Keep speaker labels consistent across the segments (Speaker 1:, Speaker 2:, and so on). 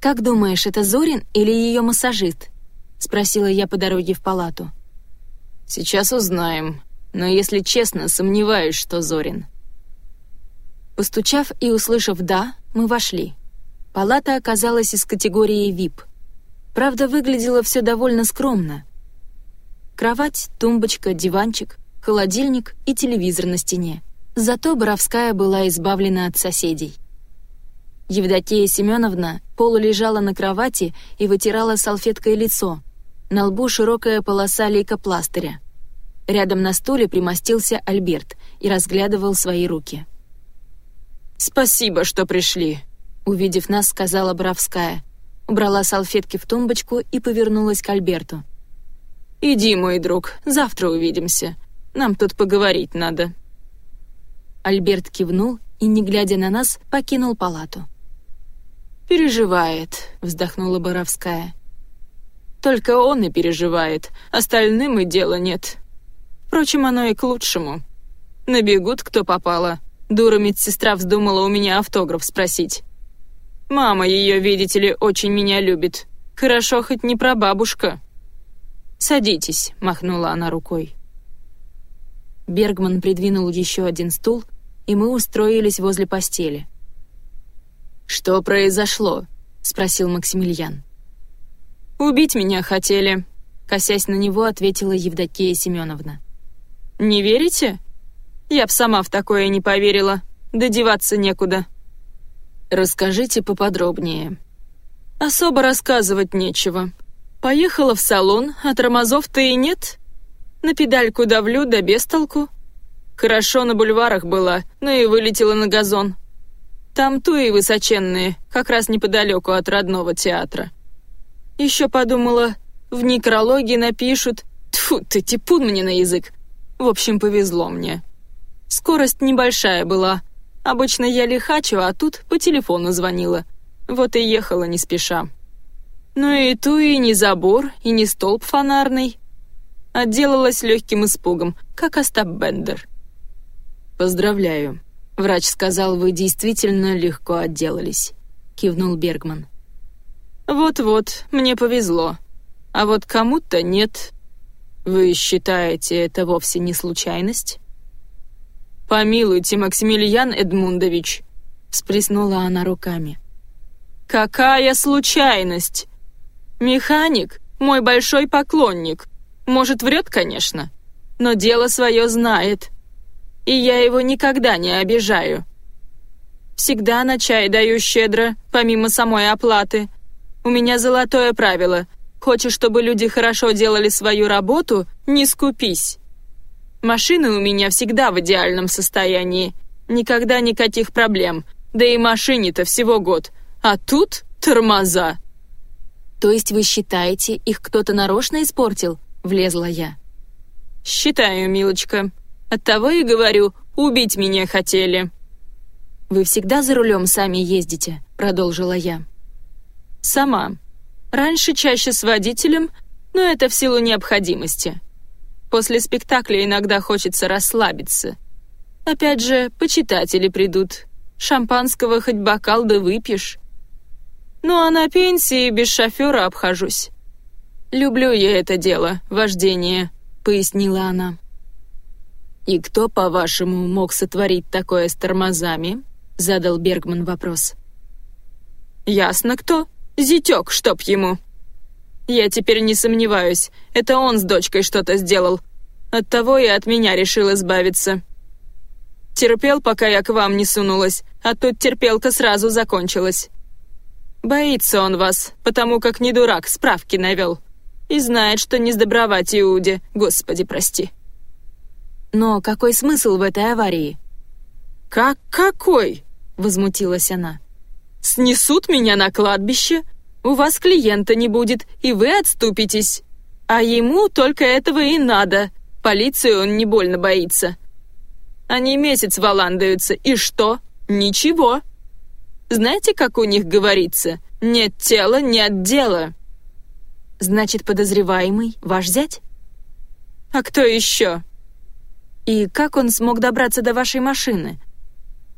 Speaker 1: «Как думаешь, это Зорин или ее массажист?» — спросила я по дороге в палату.
Speaker 2: «Сейчас узнаем, но, если честно, сомневаюсь, что Зорин».
Speaker 1: Постучав и услышав «да», мы вошли. Палата оказалась из категории VIP. Правда, выглядело все довольно скромно. Кровать, тумбочка, диванчик, холодильник и телевизор на стене. Зато Боровская была избавлена от соседей. Евдокия Семеновна полулежала на кровати и вытирала салфеткой лицо. На лбу широкая полоса лейкопластыря. Рядом на стуле примостился Альберт и разглядывал свои руки.
Speaker 2: «Спасибо, что пришли», — увидев нас, сказала Боровская. Убрала салфетки в тумбочку и повернулась к Альберту. «Иди, мой друг, завтра увидимся. Нам тут поговорить надо».
Speaker 1: Альберт кивнул и, не глядя на нас, покинул палату.
Speaker 2: «Переживает», — вздохнула Боровская. «Только он и переживает, остальным и дела нет. Впрочем, оно и к лучшему. Набегут, кто попало. Дура медсестра вздумала у меня автограф спросить. Мама ее, видите ли, очень меня любит. Хорошо, хоть не прабабушка». «Садитесь», — махнула она рукой.
Speaker 1: Бергман придвинул еще один стул, и мы устроились возле постели.
Speaker 2: «Что произошло?» — спросил Максимилиан.
Speaker 1: «Убить меня хотели», — косясь на него, ответила Евдокия Семеновна.
Speaker 2: «Не верите? Я б сама в такое не поверила. Додеваться некуда». «Расскажите поподробнее». «Особо рассказывать нечего. Поехала в салон, а тормозов-то и нет. На педальку давлю, да без толку. Хорошо на бульварах была, но и вылетела на газон. Там туи высоченные, как раз неподалеку от родного театра. Еще подумала, в некрологе напишут. Тьфу, ты типун мне на язык. В общем, повезло мне. Скорость небольшая была. Обычно я лихачу, а тут по телефону звонила. Вот и ехала не спеша. Ну и туи не забор, и не столб фонарный. Отделалась легким испугом, как Остап Бендер.
Speaker 1: «Поздравляю», «Врач сказал, вы действительно легко отделались», — кивнул Бергман.
Speaker 2: «Вот-вот, мне повезло. А вот кому-то нет. Вы считаете, это вовсе не случайность?» «Помилуйте, Максимилиан Эдмундович», — всплеснула она руками. «Какая случайность? Механик — мой большой поклонник. Может, врет, конечно, но дело свое знает и я его никогда не обижаю. Всегда на чай даю щедро, помимо самой оплаты. У меня золотое правило. Хочешь, чтобы люди хорошо делали свою работу, не скупись. Машины у меня всегда в идеальном состоянии. Никогда никаких проблем. Да и машине-то всего год. А тут тормоза.
Speaker 1: То есть вы считаете, их кто-то нарочно испортил? Влезла я.
Speaker 2: Считаю, милочка. Оттого и говорю, убить меня хотели».
Speaker 1: «Вы всегда за рулем сами ездите?» — продолжила я.
Speaker 2: «Сама. Раньше чаще с водителем, но это в силу необходимости. После спектакля иногда хочется расслабиться. Опять же, почитатели придут. Шампанского хоть бокал да выпьешь. Ну а на пенсии без шофера обхожусь. Люблю я это дело, вождение», — пояснила она.
Speaker 1: «И кто, по-вашему, мог сотворить такое с тормозами?» — задал Бергман вопрос.
Speaker 2: «Ясно кто. Зятек, чтоб ему. Я теперь не сомневаюсь, это он с дочкой что-то сделал. Оттого и от меня решил избавиться. Терпел, пока я к вам не сунулась, а тут терпелка сразу закончилась. Боится он вас, потому как не дурак, справки навел. И знает, что не сдобровать Иуде, господи прости».
Speaker 1: Но какой смысл в этой аварии?
Speaker 2: «Как какой?» — возмутилась она. «Снесут меня на кладбище, у вас клиента не будет, и вы отступитесь. А ему только этого и надо. Полицию он не больно боится. Они месяц валандаются, и что? Ничего. Знаете, как у них говорится? Нет тела, нет дела».
Speaker 1: «Значит, подозреваемый ваш зять?»
Speaker 2: «А кто еще?»
Speaker 1: И как он смог добраться до вашей машины?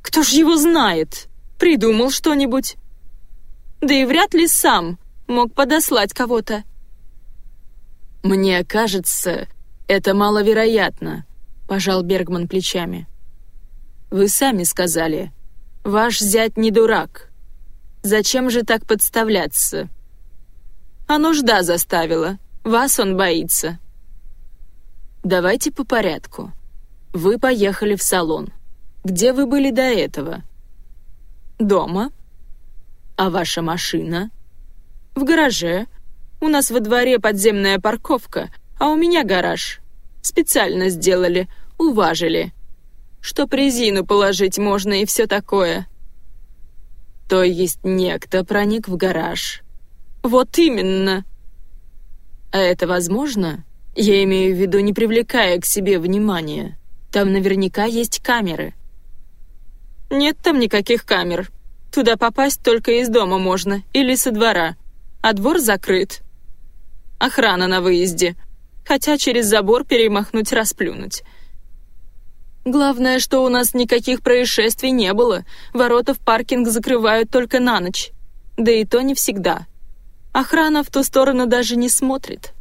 Speaker 2: Кто ж его знает? Придумал что-нибудь. Да и вряд ли сам мог подослать кого-то.
Speaker 1: «Мне кажется, это маловероятно», — пожал Бергман плечами. «Вы сами сказали, ваш зять не дурак. Зачем же так подставляться?»
Speaker 2: «А нужда заставила. Вас он боится».
Speaker 1: «Давайте по порядку. Вы поехали в салон. Где вы были до этого?»
Speaker 2: «Дома».
Speaker 1: «А ваша машина?»
Speaker 2: «В гараже. У нас во дворе подземная парковка, а у меня гараж. Специально сделали, уважили. Чтоб резину положить можно и все такое».
Speaker 1: «То есть некто проник в гараж?»
Speaker 2: «Вот именно!»
Speaker 1: «А это возможно?» Я имею в виду, не привлекая к себе внимания. Там наверняка есть камеры.
Speaker 2: Нет там никаких камер. Туда попасть только из дома можно или со двора. А двор закрыт. Охрана на выезде. Хотя через забор перемахнуть расплюнуть. Главное, что у нас никаких происшествий не было. Ворота в паркинг закрывают только на ночь. Да и то не всегда. Охрана в ту сторону даже не смотрит.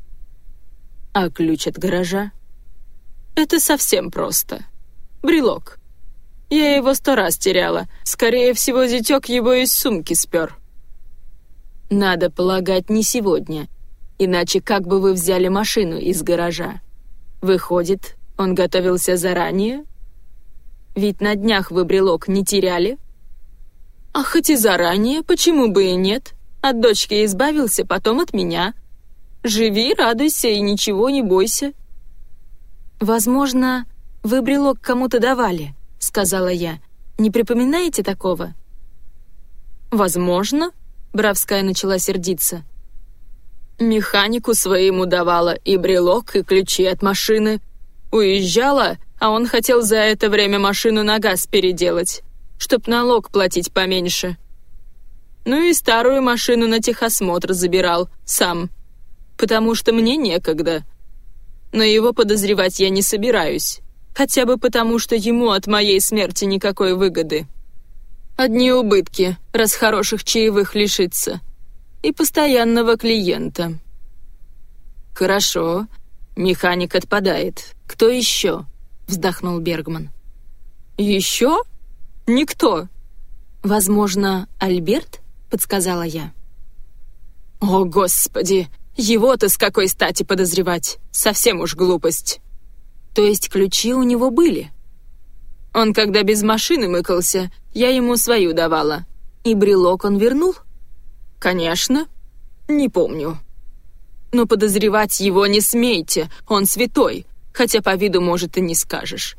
Speaker 1: А ключ от гаража?
Speaker 2: Это совсем просто. Брелок. Я его сто раз теряла. Скорее всего, зятек его из сумки спер.
Speaker 1: Надо полагать, не сегодня. Иначе как бы вы взяли машину из гаража? Выходит, он готовился заранее? Ведь на днях вы брелок не теряли?
Speaker 2: А хоть и заранее, почему бы и нет? От дочки избавился, потом от меня. Живи, радуйся и ничего не бойся».
Speaker 1: «Возможно, вы брелок кому-то давали», — сказала я. «Не припоминаете такого?»
Speaker 2: «Возможно», — Бравская начала сердиться. «Механику своему давала и брелок, и ключи от машины. Уезжала, а он хотел за это время машину на газ переделать, чтоб налог платить поменьше. Ну и старую машину на техосмотр забирал, сам» потому что мне некогда. Но его подозревать я не собираюсь. Хотя бы потому, что ему от моей смерти никакой выгоды. Одни убытки, раз хороших чаевых лишиться. И постоянного клиента.
Speaker 1: «Хорошо. Механик отпадает. Кто еще?» — вздохнул Бергман.
Speaker 2: «Еще? Никто».
Speaker 1: «Возможно, Альберт?» — подсказала я.
Speaker 2: «О, Господи! Его-то с какой стати подозревать? Совсем уж глупость.
Speaker 1: То есть ключи у него были?
Speaker 2: Он когда без машины мыкался, я ему свою давала.
Speaker 1: И брелок он вернул?
Speaker 2: Конечно. Не помню. Но подозревать его не смейте, он святой, хотя по виду, может, и не скажешь.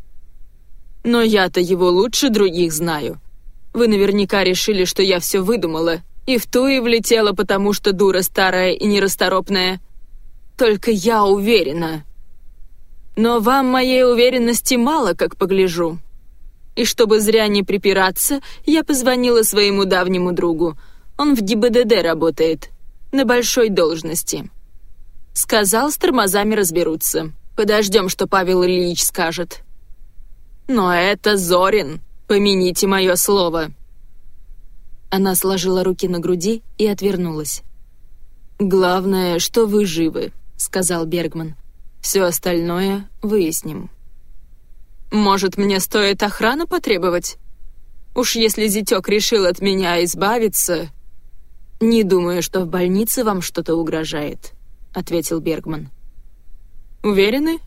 Speaker 2: Но я-то его лучше других знаю. Вы наверняка решили, что я все выдумала, и в ту и влетела, потому что дура старая и нерасторопная. Только я уверена. Но вам моей уверенности мало, как погляжу. И чтобы зря не припираться, я позвонила своему давнему другу. Он в ГИБДД работает, на большой должности. Сказал, с тормозами разберутся. Подождем, что Павел Ильич скажет. Но это Зорин, помяните мое слово.
Speaker 1: Она сложила руки на груди и отвернулась.
Speaker 2: «Главное, что вы живы», — сказал Бергман. «Все остальное выясним». «Может, мне стоит охрану потребовать? Уж если зятек решил от меня избавиться...»
Speaker 1: «Не думаю, что в больнице вам что-то угрожает», — ответил Бергман.
Speaker 2: «Уверены?»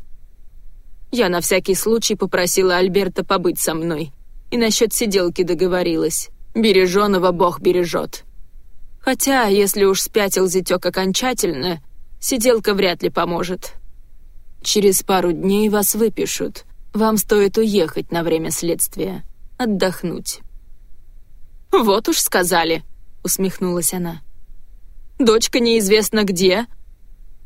Speaker 2: Я на всякий случай попросила Альберта побыть со мной и насчет сиделки договорилась. Береженого Бог бережет. Хотя, если уж спятил зятек окончательно, сиделка вряд ли поможет.
Speaker 1: Через пару дней вас выпишут. Вам стоит уехать на время следствия. Отдохнуть.
Speaker 2: «Вот уж сказали», — усмехнулась она. «Дочка неизвестно где.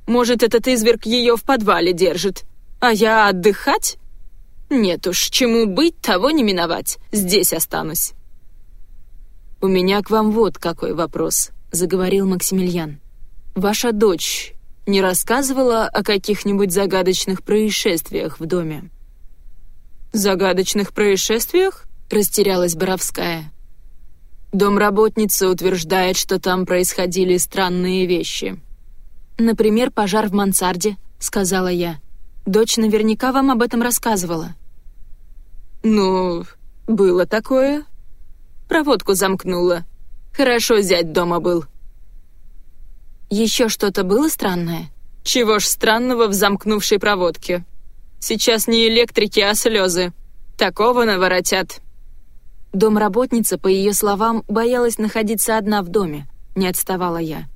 Speaker 2: Может, этот изверг ее в подвале держит. А я отдыхать? Нет уж, чему быть, того не миновать. Здесь останусь».
Speaker 1: «У меня к вам вот какой вопрос», — заговорил Максимилиан. «Ваша дочь не рассказывала о каких-нибудь загадочных происшествиях в доме?»
Speaker 2: «Загадочных происшествиях?» — растерялась Боровская. Домработница утверждает, что там происходили странные вещи.
Speaker 1: «Например, пожар в мансарде», — сказала я. «Дочь наверняка вам об этом рассказывала».
Speaker 2: «Ну, было такое. Проводку замкнула. Хорошо зять дома был».
Speaker 1: «Еще что-то было странное?»
Speaker 2: «Чего ж странного в замкнувшей проводке? Сейчас не электрики, а слезы. Такого наворотят».
Speaker 1: Домработница, по ее словам, боялась находиться одна в доме, не отставала я.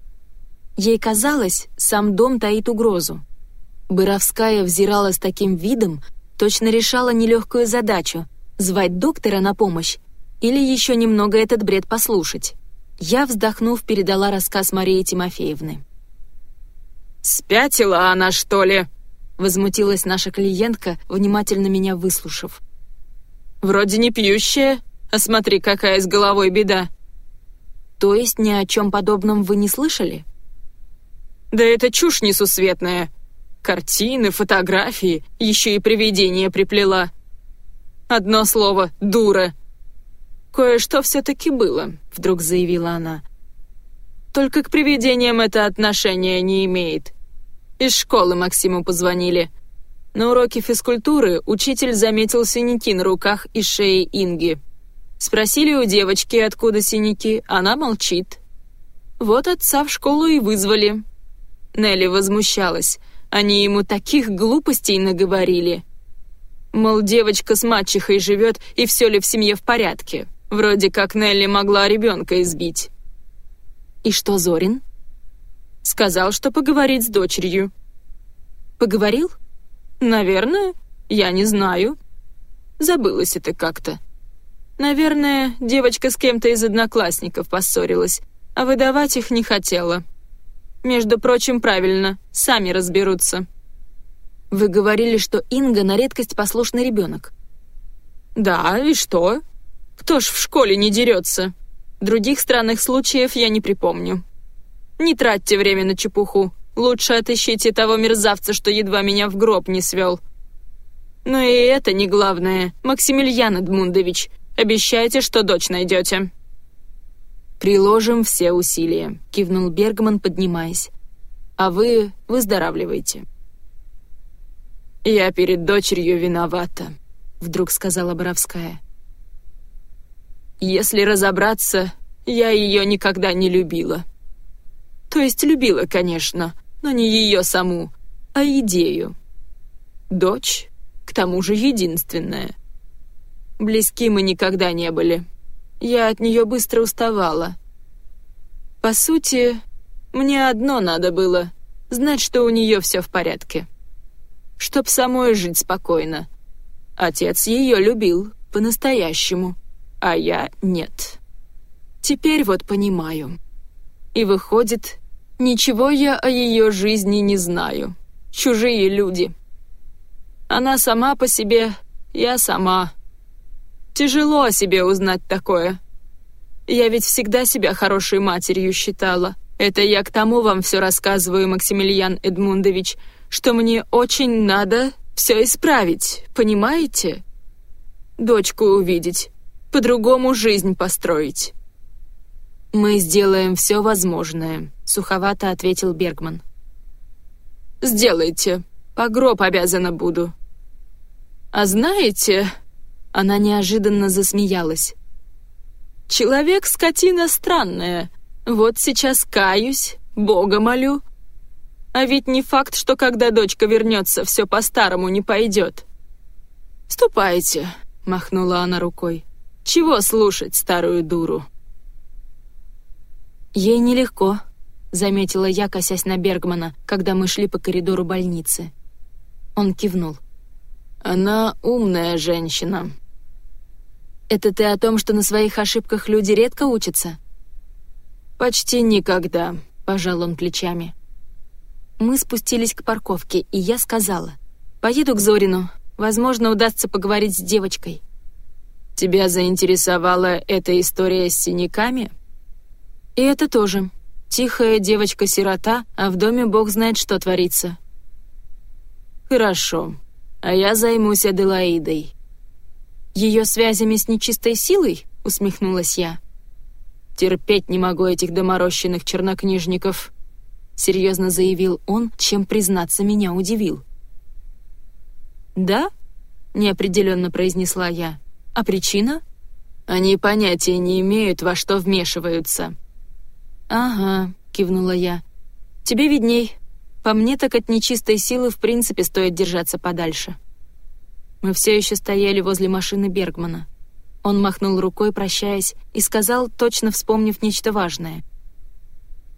Speaker 1: Ей казалось, сам дом таит угрозу. Боровская взирала с таким видом, точно решала нелегкую задачу — звать доктора на помощь или еще немного этот бред послушать. Я, вздохнув, передала рассказ Марии Тимофеевны.
Speaker 2: «Спятила она, что ли?» — возмутилась наша клиентка, внимательно меня выслушав. «Вроде не пьющая, а смотри, какая с головой беда».
Speaker 1: «То есть ни о чем подобном вы не слышали?»
Speaker 2: «Да это чушь несусветная. Картины, фотографии, еще и привидения приплела. Одно слово — дура». «Кое-что все-таки было», — вдруг заявила она. «Только к привидениям это отношение не имеет. Из школы Максиму позвонили». На уроке физкультуры учитель заметил синяки на руках и шее Инги. Спросили у девочки, откуда синяки, она молчит. Вот отца в школу и вызвали. Нелли возмущалась. Они ему таких глупостей наговорили. Мол, девочка с мачехой живет, и все ли в семье в порядке. Вроде как Нелли могла ребенка избить.
Speaker 1: «И что Зорин?»
Speaker 2: Сказал, что поговорить с дочерью.
Speaker 1: «Поговорил?»
Speaker 2: «Наверное. Я не знаю. Забылась это как-то. Наверное, девочка с кем-то из одноклассников поссорилась, а выдавать их не хотела. Между прочим, правильно, сами разберутся.
Speaker 1: Вы говорили, что Инга на редкость послушный ребенок.
Speaker 2: Да, и что? Кто ж в школе не дерется? Других странных случаев я не припомню. Не тратьте время на чепуху. Лучше отыщите того мерзавца, что едва меня в гроб не свел. Но и это не главное, Максимилиан Эдмундович — Обещайте, что дочь найдете».
Speaker 1: «Приложим все усилия», — кивнул Бергман, поднимаясь. «А вы выздоравливайте».
Speaker 2: «Я перед дочерью виновата», — вдруг сказала Боровская. «Если разобраться, я ее никогда не любила. То есть любила, конечно, но не ее саму, а идею. Дочь, к тому же, единственная. Близки мы никогда не были. Я от нее быстро уставала. По сути, мне одно надо было — знать, что у нее все в порядке. Чтоб самой жить спокойно. Отец ее любил, по-настоящему, а я нет. Теперь вот понимаю. И выходит, ничего я о ее жизни не знаю. Чужие люди. Она сама по себе, я сама. Тяжело о себе узнать такое. Я ведь всегда себя хорошей матерью считала. Это я к тому вам все рассказываю, Максимилиан Эдмундович, что мне очень надо все исправить, понимаете? Дочку увидеть, по-другому жизнь построить.
Speaker 1: «Мы сделаем все возможное», — суховато ответил Бергман.
Speaker 2: «Сделайте. По гроб обязана буду». «А знаете...»
Speaker 1: Она неожиданно засмеялась.
Speaker 2: «Человек — скотина странная. Вот сейчас каюсь, Бога молю. А ведь не факт, что когда дочка вернется, все по-старому не пойдет». «Ступайте», — махнула она рукой. «Чего слушать старую дуру?»
Speaker 1: «Ей нелегко», — заметила я, косясь на Бергмана, когда мы шли по коридору больницы. Он кивнул.
Speaker 2: «Она умная женщина»,
Speaker 1: это ты о том, что на своих ошибках люди редко учатся?»
Speaker 2: «Почти никогда», — пожал он плечами.
Speaker 1: Мы спустились к парковке, и я сказала. «Поеду к Зорину. Возможно, удастся поговорить с девочкой».
Speaker 2: «Тебя заинтересовала эта история с синяками?»
Speaker 1: «И это тоже. Тихая девочка-сирота, а в доме бог знает, что творится».
Speaker 2: «Хорошо. А я займусь Аделаидой.
Speaker 1: Ее связями с нечистой силой?» — усмехнулась я.
Speaker 2: Терпеть не могу этих доморощенных чернокнижников», — серьезно заявил он, чем, признаться, меня удивил.
Speaker 1: «Да?» — неопределенно произнесла я. «А причина?»
Speaker 2: «Они понятия не имеют, во что вмешиваются».
Speaker 1: «Ага», — кивнула я. «Тебе видней. По мне так от нечистой силы в принципе стоит держаться подальше». Мы все еще стояли возле машины Бергмана. Он махнул рукой, прощаясь, и сказал, точно вспомнив нечто важное.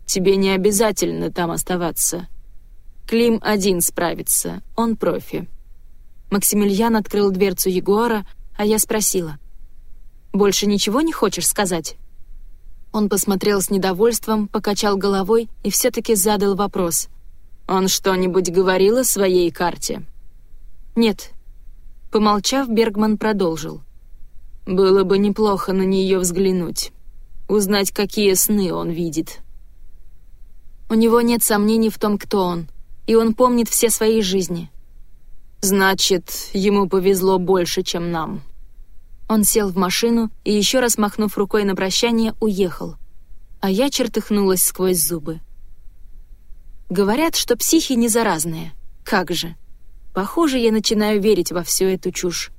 Speaker 2: «Тебе не обязательно там оставаться. Клим один справится, он профи».
Speaker 1: Максимилиан открыл дверцу Ягуара, а я спросила. «Больше ничего не хочешь сказать?» Он посмотрел с недовольством, покачал головой и все-таки задал вопрос.
Speaker 2: «Он что-нибудь говорил о своей карте?»
Speaker 1: «Нет». Помолчав, Бергман продолжил.
Speaker 2: Было бы неплохо на нее взглянуть. Узнать, какие сны он видит.
Speaker 1: У него нет сомнений в том, кто он, и он помнит все свои жизни.
Speaker 2: Значит, ему повезло больше, чем нам.
Speaker 1: Он сел в машину и, еще раз махнув рукой на прощание, уехал. А я чертыхнулась сквозь зубы. Говорят, что психи не заразные. Как же? Похоже, я начинаю верить во всю эту чушь.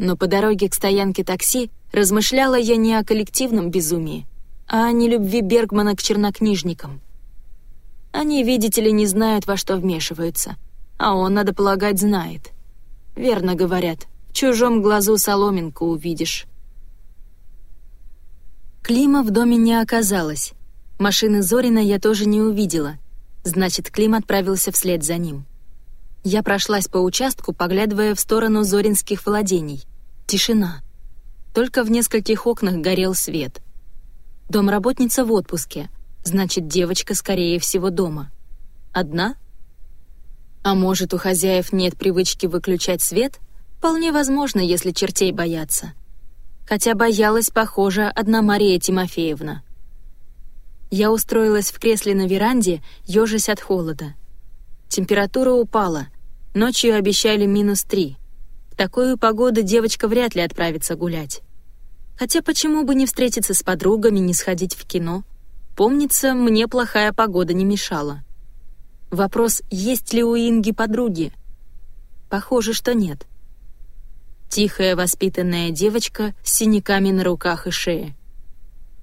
Speaker 1: Но по дороге к стоянке такси размышляла я не о коллективном безумии, а о нелюбви Бергмана к чернокнижникам. Они, видите ли, не знают, во что вмешиваются, а он, надо полагать, знает. Верно говорят, в чужом глазу соломинку увидишь. Клима в доме не оказалось. Машины Зорина я тоже не увидела. Значит, Клим отправился вслед за ним. Я прошлась по участку, поглядывая в сторону Зоринских владений. Тишина. Только в нескольких окнах горел свет. Домработница в отпуске. Значит, девочка, скорее всего, дома. Одна? А может, у хозяев нет привычки выключать свет? Вполне возможно, если чертей боятся. Хотя боялась, похоже, одна Мария Тимофеевна. Я устроилась в кресле на веранде, ежась от холода. Температура упала, Ночью обещали минус три. В такую погоду девочка вряд ли отправится гулять. Хотя почему бы не встретиться с подругами, не сходить в кино? Помнится, мне плохая погода не мешала. Вопрос, есть ли у Инги подруги? Похоже, что нет. Тихая, воспитанная девочка с синяками на руках и шее.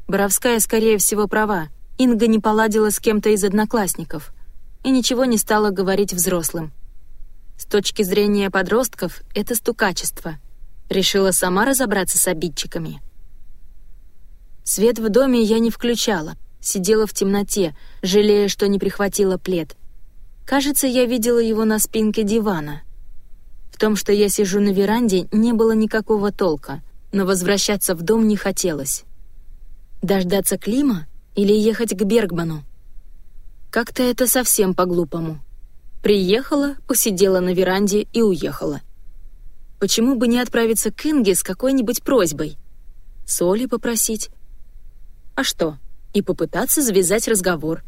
Speaker 1: Боровская, скорее всего, права. Инга не поладила с кем-то из одноклассников и ничего не стала говорить взрослым. С точки зрения подростков это стукачество. Решила сама разобраться с обидчиками. Свет в доме я не включала, сидела в темноте, жалея, что не прихватила плед. Кажется, я видела его на спинке дивана. В том, что я сижу на веранде, не было никакого толка, но возвращаться в дом не хотелось. Дождаться Клима или ехать к Бергману? Как-то это совсем по-глупому. Приехала, посидела на веранде и уехала. Почему бы не отправиться к Инге с какой-нибудь просьбой? Соли попросить? А что? И попытаться завязать разговор.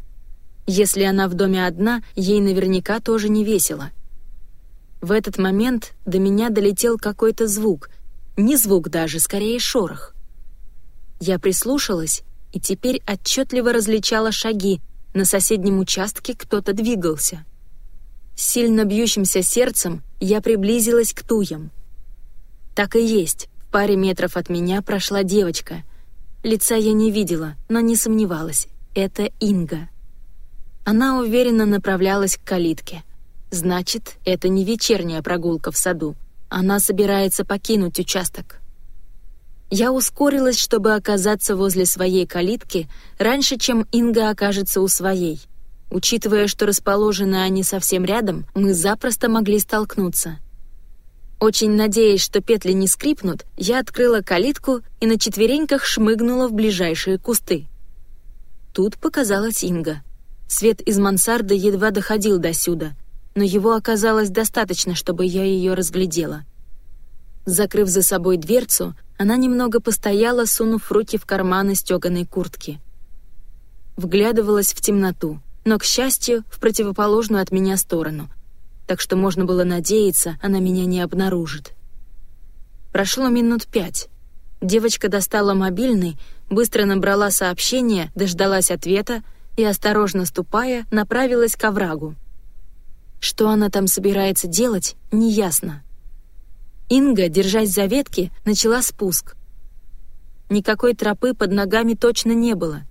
Speaker 1: Если она в доме одна, ей наверняка тоже не весело. В этот момент до меня долетел какой-то звук. Не звук даже, скорее шорох. Я прислушалась и теперь отчетливо различала шаги. На соседнем участке кто-то двигался. С сильно бьющимся сердцем я приблизилась к туям. Так и есть, в паре метров от меня прошла девочка. Лица я не видела, но не сомневалась. Это Инга. Она уверенно направлялась к калитке. Значит, это не вечерняя прогулка в саду. Она собирается покинуть участок. Я ускорилась, чтобы оказаться возле своей калитки раньше, чем Инга окажется у своей — Учитывая, что расположены они совсем рядом, мы запросто могли столкнуться. Очень надеясь, что петли не скрипнут, я открыла калитку и на четвереньках шмыгнула в ближайшие кусты. Тут показалась Инга. Свет из мансарды едва доходил до сюда, но его оказалось достаточно, чтобы я ее разглядела. Закрыв за собой дверцу, она немного постояла, сунув руки в карманы стеганой куртки. Вглядывалась в темноту но, к счастью, в противоположную от меня сторону, так что можно было надеяться, она меня не обнаружит. Прошло минут пять. Девочка достала мобильный, быстро набрала сообщение, дождалась ответа и, осторожно ступая, направилась к оврагу. Что она там собирается делать, неясно. Инга, держась за ветки, начала спуск. Никакой тропы под ногами точно не было.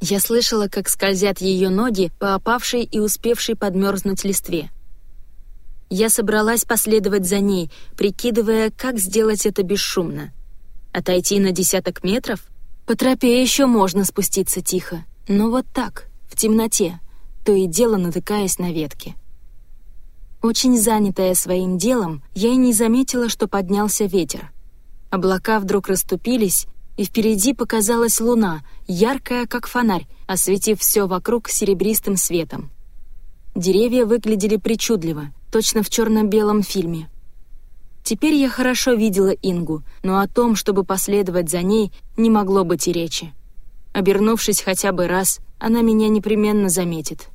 Speaker 1: Я слышала, как скользят ее ноги по опавшей и успевшей подмерзнуть листве. Я собралась последовать за ней, прикидывая, как сделать это бесшумно. Отойти на десяток метров? По тропе еще можно спуститься тихо, но вот так, в темноте, то и дело натыкаясь на ветки. Очень занятая своим делом, я и не заметила, что поднялся ветер. Облака вдруг расступились, и впереди показалась луна, яркая, как фонарь, осветив все вокруг серебристым светом. Деревья выглядели причудливо, точно в черно-белом фильме. Теперь я хорошо видела Ингу, но о том, чтобы последовать за ней, не могло быть и речи. Обернувшись хотя бы раз, она меня непременно заметит.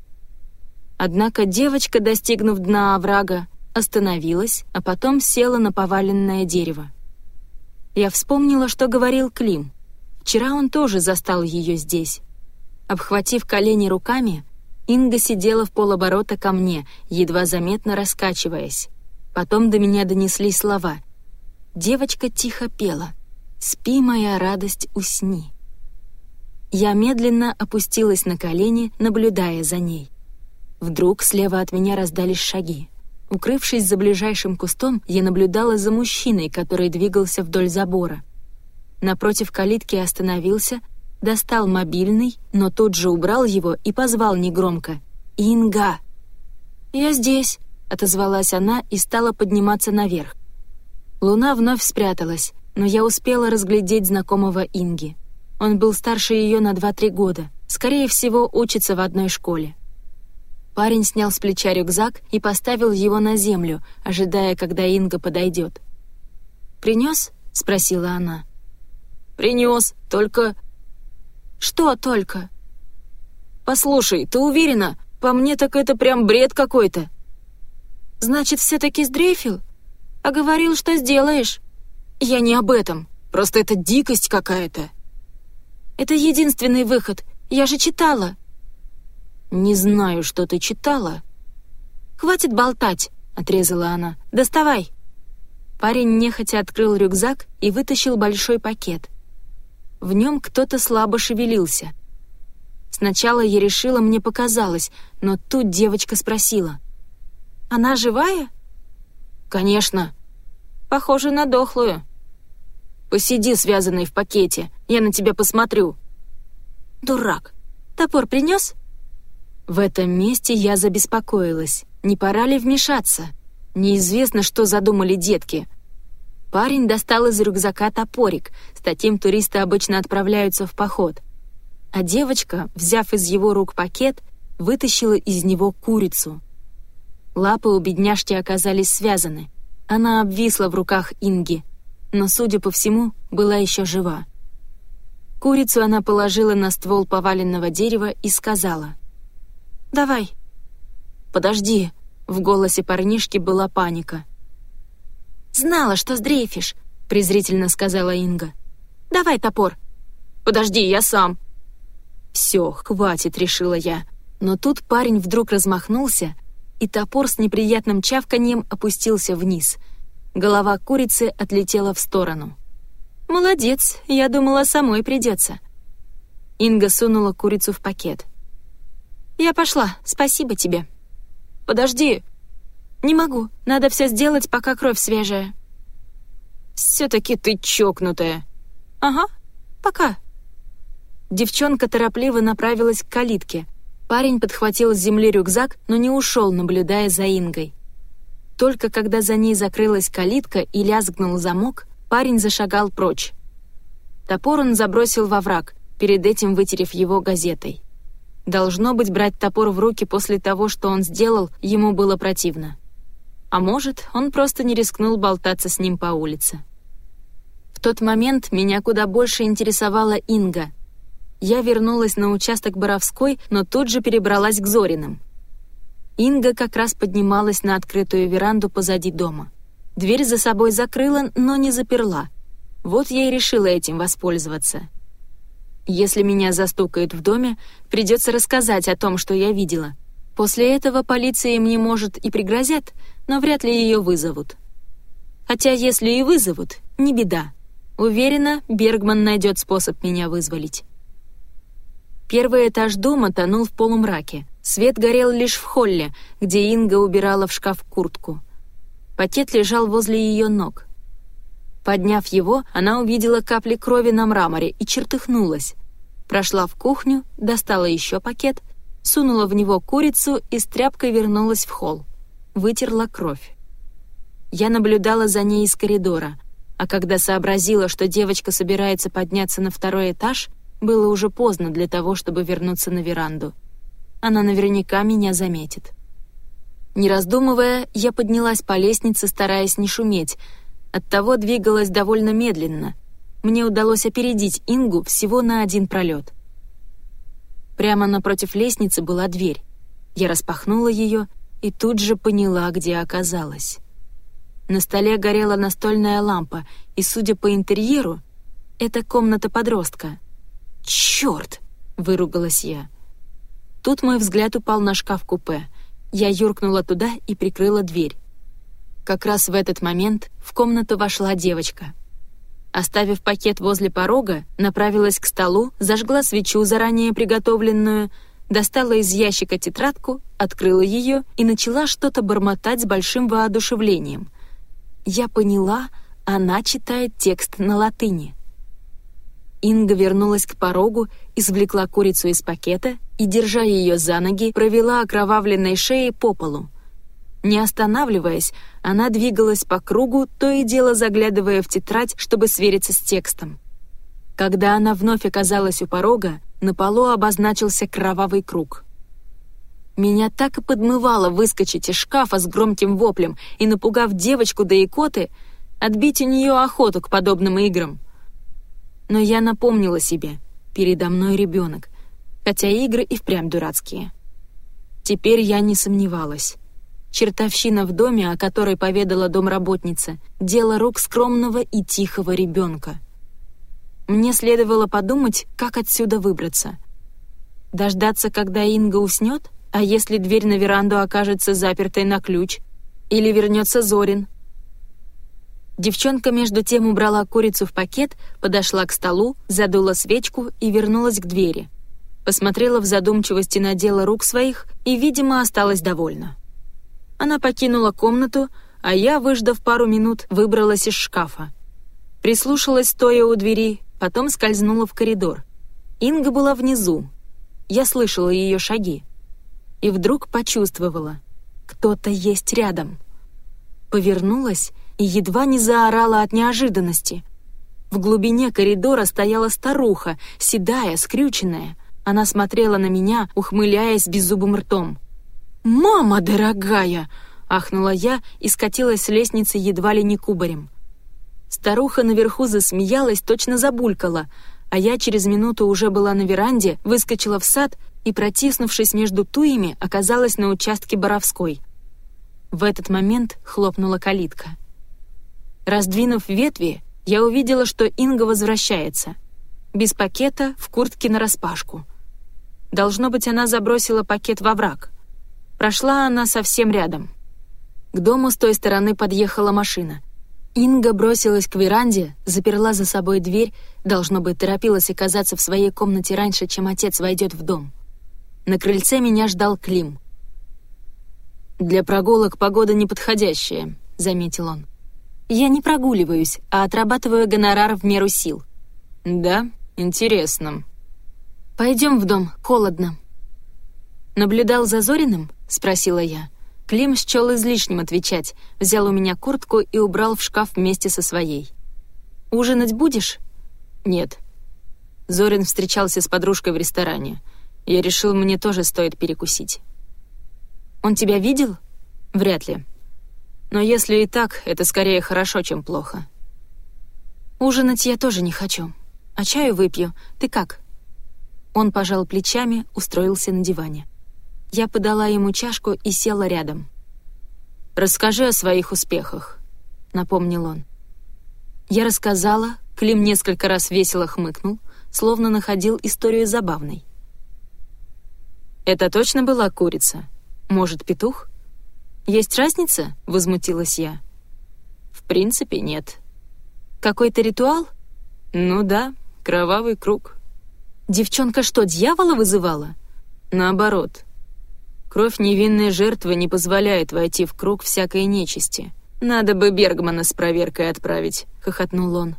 Speaker 1: Однако девочка, достигнув дна оврага, остановилась, а потом села на поваленное дерево. Я вспомнила, что говорил Клим. Вчера он тоже застал ее здесь. Обхватив колени руками, Инга сидела в полоборота ко мне, едва заметно раскачиваясь. Потом до меня донеслись слова. Девочка тихо пела «Спи, моя радость, усни». Я медленно опустилась на колени, наблюдая за ней. Вдруг слева от меня раздались шаги. Укрывшись за ближайшим кустом, я наблюдала за мужчиной, который двигался вдоль забора. Напротив калитки остановился, достал мобильный, но тут же убрал его и позвал негромко. «Инга!» «Я здесь!» — отозвалась она и стала подниматься наверх. Луна вновь спряталась, но я успела разглядеть знакомого Инги. Он был старше ее на 2-3 года, скорее всего, учится в одной школе. Парень снял с плеча рюкзак и поставил его на землю, ожидая, когда Инга подойдет. «Принес?» — спросила она. «Принес, только...» «Что только?» «Послушай, ты уверена? По мне так это прям бред какой-то». «Значит, все-таки сдрейфил? А говорил, что сделаешь?» «Я не об этом. Просто это дикость какая-то». «Это единственный выход. Я же читала». «Не знаю, что ты читала». «Хватит болтать», — отрезала она. «Доставай». Парень нехотя открыл рюкзак и вытащил большой пакет. В нем кто-то слабо шевелился. Сначала я решила, мне показалось, но тут девочка спросила. «Она живая?» «Конечно». «Похоже на дохлую». «Посиди, связанный в пакете, я на тебя посмотрю». «Дурак. Топор принес?» В этом месте я забеспокоилась. Не пора ли вмешаться? Неизвестно, что задумали детки. Парень достал из рюкзака топорик, с таким туристы обычно отправляются в поход. А девочка, взяв из его рук пакет, вытащила из него курицу. Лапы у бедняжки оказались связаны. Она обвисла в руках Инги, но, судя по всему, была еще жива. Курицу она положила на ствол поваленного дерева и сказала — Давай». «Подожди», — в голосе парнишки была паника. «Знала, что сдрейфишь», — презрительно сказала Инга. «Давай топор». «Подожди, я сам». «Все, хватит», — решила я. Но тут парень вдруг размахнулся, и топор с неприятным чавканьем опустился вниз. Голова курицы отлетела в сторону. «Молодец, я думала, самой придется». Инга сунула курицу в пакет. «Я пошла, спасибо тебе». «Подожди». «Не могу, надо все сделать, пока кровь свежая». «Все-таки ты чокнутая». «Ага, пока». Девчонка торопливо направилась к калитке. Парень подхватил с земли рюкзак, но не ушел, наблюдая за Ингой. Только когда за ней закрылась калитка и лязгнул замок, парень зашагал прочь. Топор он забросил во враг, перед этим вытерев его газетой. Должно быть, брать топор в руки после того, что он сделал, ему было противно. А может, он просто не рискнул болтаться с ним по улице. В тот момент меня куда больше интересовала Инга. Я вернулась на участок Боровской, но тут же перебралась к Зориным. Инга как раз поднималась на открытую веранду позади дома. Дверь за собой закрыла, но не заперла. Вот я и решила этим воспользоваться. Если меня застукают в доме, придется рассказать о том, что я видела. После этого полиция мне, может, и пригрозят, но вряд ли ее вызовут. Хотя если и вызовут, не беда. Уверена, Бергман найдет способ меня вызволить. Первый этаж дома тонул в полумраке. Свет горел лишь в холле, где Инга убирала в шкаф куртку. Пакет лежал возле ее ног. Подняв его, она увидела капли крови на мраморе и чертыхнулась. Прошла в кухню, достала еще пакет, сунула в него курицу и с тряпкой вернулась в холл. Вытерла кровь. Я наблюдала за ней из коридора, а когда сообразила, что девочка собирается подняться на второй этаж, было уже поздно для того, чтобы вернуться на веранду. Она наверняка меня заметит. Не раздумывая, я поднялась по лестнице, стараясь не шуметь. Оттого двигалась довольно медленно. Мне удалось опередить Ингу всего на один пролет. Прямо напротив лестницы была дверь. Я распахнула ее и тут же поняла, где оказалась. На столе горела настольная лампа, и, судя по интерьеру, это комната подростка. «Чёрт!» — выругалась я. Тут мой взгляд упал на шкаф-купе. Я юркнула туда и прикрыла дверь. Как раз в этот момент в комнату вошла девочка. Оставив пакет возле порога, направилась к столу, зажгла свечу, заранее приготовленную, достала из ящика тетрадку, открыла ее и начала что-то бормотать с большим воодушевлением. Я поняла, она читает текст на латыни. Инга вернулась к порогу, извлекла курицу из пакета и, держа ее за ноги, провела окровавленной шеей по полу. Не останавливаясь, она двигалась по кругу, то и дело заглядывая в тетрадь, чтобы свериться с текстом. Когда она вновь оказалась у порога, на полу обозначился кровавый круг. Меня так и подмывало выскочить из шкафа с громким воплем и, напугав девочку до икоты, отбить у нее охоту к подобным играм. Но я напомнила себе, передо мной ребенок, хотя игры и впрямь дурацкие. Теперь я не сомневалась. Чертовщина в доме, о которой поведала домработница, дело рук скромного и тихого ребенка. Мне следовало подумать, как отсюда выбраться. Дождаться, когда Инга уснет? А если дверь на веранду окажется запертой на ключ? Или вернется Зорин? Девчонка между тем убрала курицу в пакет, подошла к столу, задула свечку и вернулась к двери. Посмотрела в задумчивости на дело рук своих и, видимо, осталась довольна. Она покинула комнату, а я, выждав пару минут, выбралась из шкафа. Прислушалась, стоя у двери, потом скользнула в коридор. Инга была внизу. Я слышала ее шаги и вдруг почувствовала. Кто-то есть рядом. Повернулась и едва не заорала от неожиданности. В глубине коридора стояла старуха, седая, скрюченная. Она смотрела на меня, ухмыляясь беззубым ртом. «Мама дорогая!» — ахнула я и скатилась с лестницы едва ли не кубарем. Старуха наверху засмеялась, точно забулькала, а я через минуту уже была на веранде, выскочила в сад и, протиснувшись между туями, оказалась на участке Боровской. В этот момент хлопнула калитка. Раздвинув ветви, я увидела, что Инга возвращается. Без пакета, в куртке нараспашку. Должно быть, она забросила пакет во враг. Прошла она совсем рядом. К дому с той стороны подъехала машина. Инга бросилась к веранде, заперла за собой дверь, должно быть, торопилась оказаться в своей комнате раньше, чем отец войдет в дом. На крыльце меня ждал Клим. «Для прогулок погода неподходящая», — заметил он. «Я не прогуливаюсь, а отрабатываю гонорар в меру сил». «Да? Интересно». «Пойдем в дом, холодно». «Наблюдал за Зориным?» — спросила я. Клим счел излишним отвечать, взял у меня куртку и убрал в шкаф вместе со своей. «Ужинать будешь?» «Нет». Зорин встречался с подружкой в ресторане — я решил, мне тоже стоит перекусить. Он тебя видел? Вряд ли. Но если и так, это скорее хорошо, чем плохо. Ужинать я тоже не хочу. А чаю выпью. Ты как? Он пожал плечами, устроился на диване. Я подала ему чашку и села рядом. «Расскажи о своих успехах», — напомнил он. Я рассказала, Клим несколько раз весело хмыкнул, словно находил историю забавной.
Speaker 2: «Это точно была курица? Может, петух?» «Есть разница?» — возмутилась я. «В принципе, нет». «Какой-то ритуал?» «Ну да, кровавый круг».
Speaker 1: «Девчонка что, дьявола вызывала?»
Speaker 2: «Наоборот. Кровь невинной жертвы не позволяет войти в круг всякой нечисти. Надо бы Бергмана с проверкой отправить», — хохотнул он.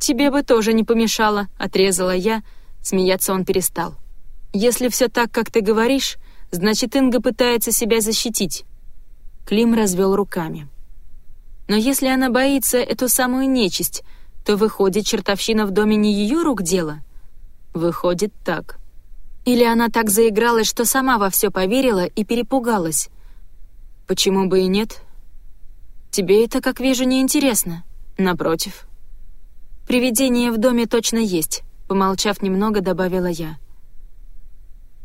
Speaker 1: «Тебе бы тоже не помешало», — отрезала я. Смеяться он перестал. «Если все так, как ты говоришь, значит, Инга пытается себя защитить». Клим развел руками. «Но если она боится эту самую нечисть, то, выходит, чертовщина в доме не ее рук дело?» «Выходит так». Или она так заигралась, что сама во все поверила и перепугалась? «Почему бы и нет?» «Тебе это, как вижу, не интересно. Напротив». «Привидение в доме точно есть», — помолчав немного, добавила я.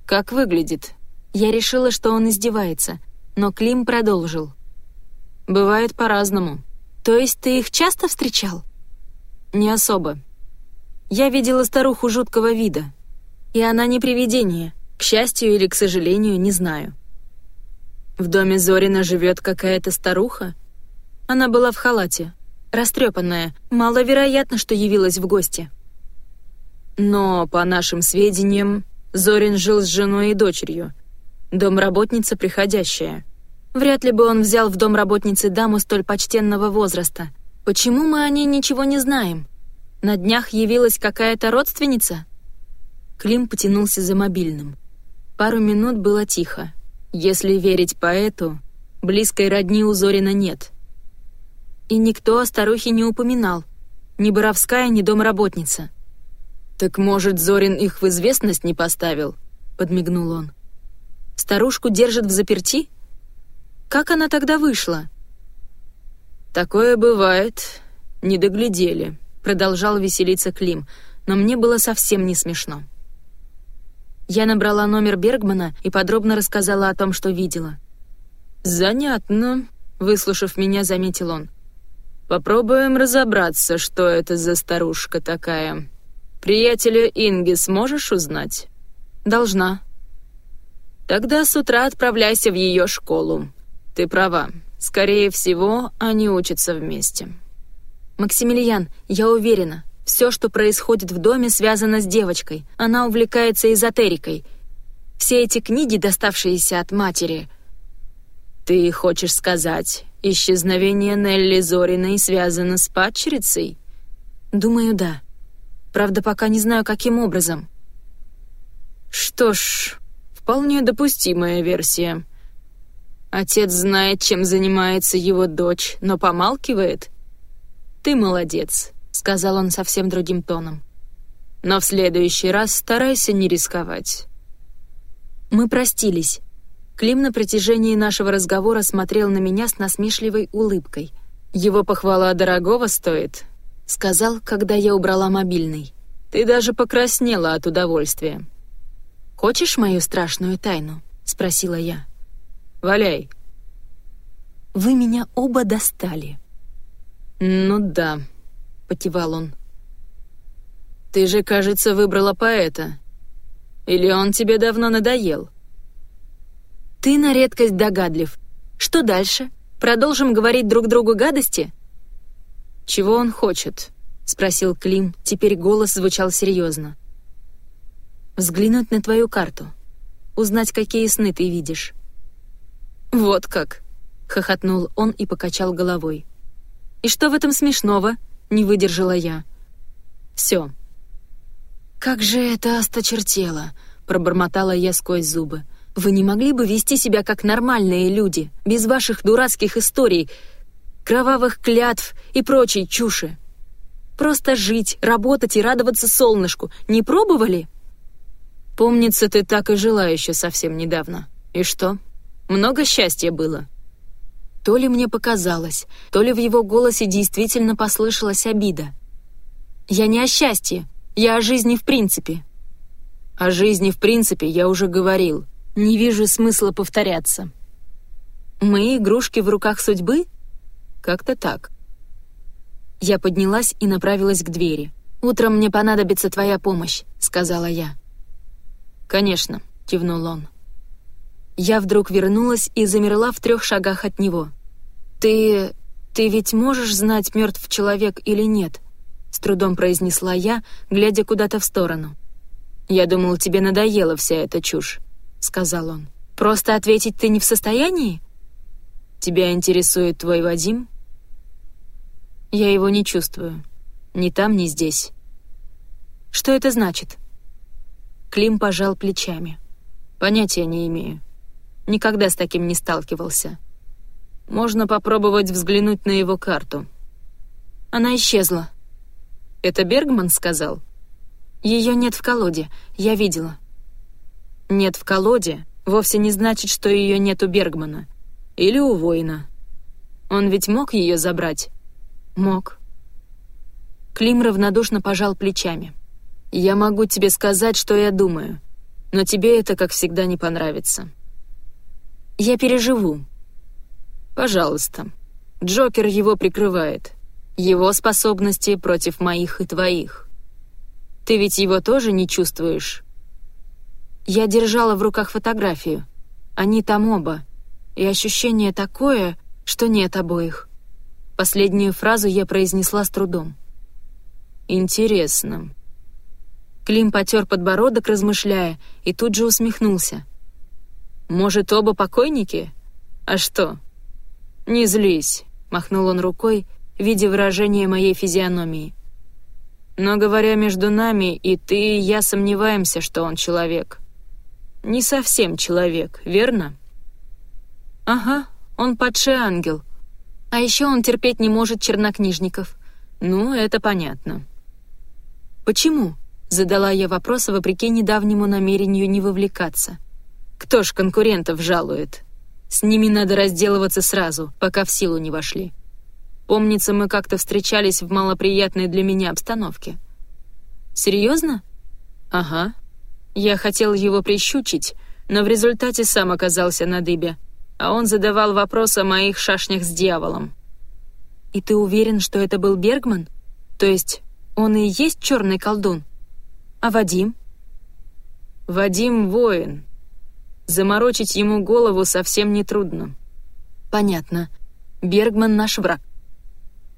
Speaker 2: «Как выглядит?»
Speaker 1: Я решила, что он издевается, но Клим продолжил.
Speaker 2: «Бывает по-разному».
Speaker 1: «То есть ты их часто встречал?»
Speaker 2: «Не особо.
Speaker 1: Я видела старуху жуткого вида. И она не привидение. К счастью или к сожалению, не знаю».
Speaker 2: «В доме Зорина живет какая-то старуха?»
Speaker 1: Она была в халате, растрепанная, маловероятно, что явилась в гости.
Speaker 2: Но, по нашим сведениям, Зорин жил с женой и дочерью. Домработница приходящая.
Speaker 1: Вряд ли бы он взял в домработницы даму столь почтенного возраста. Почему мы о ней ничего не знаем? На днях явилась какая-то родственница? Клим потянулся за мобильным. Пару минут было тихо. Если верить поэту, близкой родни у Зорина нет. И никто о старухе не упоминал. Ни Боровская, ни домработница.
Speaker 2: «Так, может, Зорин их в известность не поставил?» — подмигнул он.
Speaker 1: «Старушку держат в заперти? Как она тогда вышла?»
Speaker 2: «Такое бывает. Не доглядели», — продолжал веселиться Клим, но мне было совсем не смешно.
Speaker 1: Я набрала номер Бергмана и подробно рассказала о том, что видела.
Speaker 2: «Занятно», — выслушав меня, заметил он. «Попробуем разобраться, что это за старушка такая». Приятеля Инги сможешь узнать?
Speaker 1: Должна.
Speaker 2: Тогда с утра отправляйся в ее школу. Ты права. Скорее всего, они учатся вместе.
Speaker 1: Максимилиан, я уверена, все, что происходит в доме, связано с девочкой. Она увлекается эзотерикой. Все эти книги, доставшиеся от матери.
Speaker 2: Ты хочешь сказать, исчезновение Нелли Зориной связано с падчерицей?
Speaker 1: Думаю, да. Правда, пока не знаю, каким образом.
Speaker 2: Что ж, вполне допустимая версия. Отец знает, чем занимается его дочь, но помалкивает. Ты молодец, сказал он совсем другим тоном. Но в следующий раз старайся не рисковать.
Speaker 1: Мы простились. Клим на протяжении нашего разговора смотрел на меня с насмешливой улыбкой.
Speaker 2: Его похвала дорогого стоит,
Speaker 1: сказал, когда я убрала мобильный.
Speaker 2: «Ты даже покраснела от удовольствия».
Speaker 1: «Хочешь мою страшную тайну?» — спросила я.
Speaker 2: «Валяй».
Speaker 1: «Вы меня оба достали».
Speaker 2: «Ну да», — покивал он. «Ты же, кажется, выбрала поэта. Или он тебе давно надоел?»
Speaker 1: «Ты на редкость догадлив. Что дальше? Продолжим говорить друг другу гадости?»
Speaker 2: «Чего он хочет?» — спросил Клим. Теперь голос звучал серьезно.
Speaker 1: «Взглянуть на твою карту. Узнать, какие сны ты видишь».
Speaker 2: «Вот как!» — хохотнул он и покачал головой. «И что в этом смешного?» — не выдержала я. «Все».
Speaker 1: «Как же это осточертело!» — пробормотала я сквозь зубы. «Вы не могли бы вести себя как нормальные люди, без ваших дурацких историй, кровавых клятв и прочей чуши. Просто жить, работать и радоваться солнышку. Не пробовали?
Speaker 2: Помнится, ты так и жила еще совсем недавно. И что? Много счастья было?
Speaker 1: То ли мне показалось, то ли в его голосе действительно послышалась обида. Я не о счастье, я о жизни в принципе.
Speaker 2: О жизни в принципе я уже говорил.
Speaker 1: Не вижу смысла повторяться. Мы игрушки в руках судьбы?
Speaker 2: Как-то так.
Speaker 1: Я поднялась и направилась к двери. «Утром мне понадобится твоя помощь», — сказала я.
Speaker 2: «Конечно», — кивнул он.
Speaker 1: Я вдруг вернулась и замерла в трех шагах от него. «Ты... ты ведь можешь знать, мертв человек или нет?» — с трудом произнесла я, глядя куда-то в сторону.
Speaker 2: «Я думал, тебе надоела вся эта чушь», — сказал он.
Speaker 1: «Просто ответить ты не в состоянии?»
Speaker 2: «Тебя интересует твой Вадим?» «Я его не чувствую. Ни там, ни здесь».
Speaker 1: «Что это значит?»
Speaker 2: Клим пожал плечами. «Понятия не имею. Никогда с таким не сталкивался. Можно попробовать взглянуть на его карту».
Speaker 1: «Она исчезла».
Speaker 2: «Это Бергман сказал?»
Speaker 1: Ее нет в колоде, я видела.
Speaker 2: Нет в колоде вовсе не значит, что ее нет у Бергмана. Или у воина. Он ведь мог ее забрать?
Speaker 1: Мог. Клим равнодушно пожал плечами.
Speaker 2: «Я могу тебе сказать, что я думаю, но тебе это, как всегда, не понравится».
Speaker 1: «Я переживу».
Speaker 2: «Пожалуйста. Джокер его прикрывает. Его способности против моих и твоих. Ты ведь его тоже не чувствуешь?»
Speaker 1: Я держала в руках фотографию. Они там оба. И ощущение такое, что нет обоих. Последнюю фразу я произнесла с трудом.
Speaker 2: «Интересно».
Speaker 1: Клим потер подбородок, размышляя, и тут же усмехнулся.
Speaker 2: «Может, оба покойники? А что?» «Не злись», — махнул он рукой, видя выражение моей физиономии. Но говоря между нами, и ты, и я сомневаемся, что он человек. Не совсем человек, верно?
Speaker 1: Ага, он падший ангел. А еще он терпеть не может чернокнижников.
Speaker 2: Ну, это понятно.
Speaker 1: Почему? Задала я вопрос, вопреки недавнему намерению не вовлекаться.
Speaker 2: Кто ж конкурентов жалует? С ними надо разделываться сразу, пока в силу не вошли. Помнится, мы как-то встречались в малоприятной для меня обстановке.
Speaker 1: Серьезно?
Speaker 2: Ага. Я хотел его прищучить, но в результате сам оказался на дыбе, а он задавал вопрос о моих шашнях с дьяволом.
Speaker 1: И ты уверен, что это был Бергман? То есть он и есть черный колдун? А Вадим?
Speaker 2: Вадим — воин. Заморочить ему голову совсем нетрудно.
Speaker 1: Понятно. Бергман — наш враг.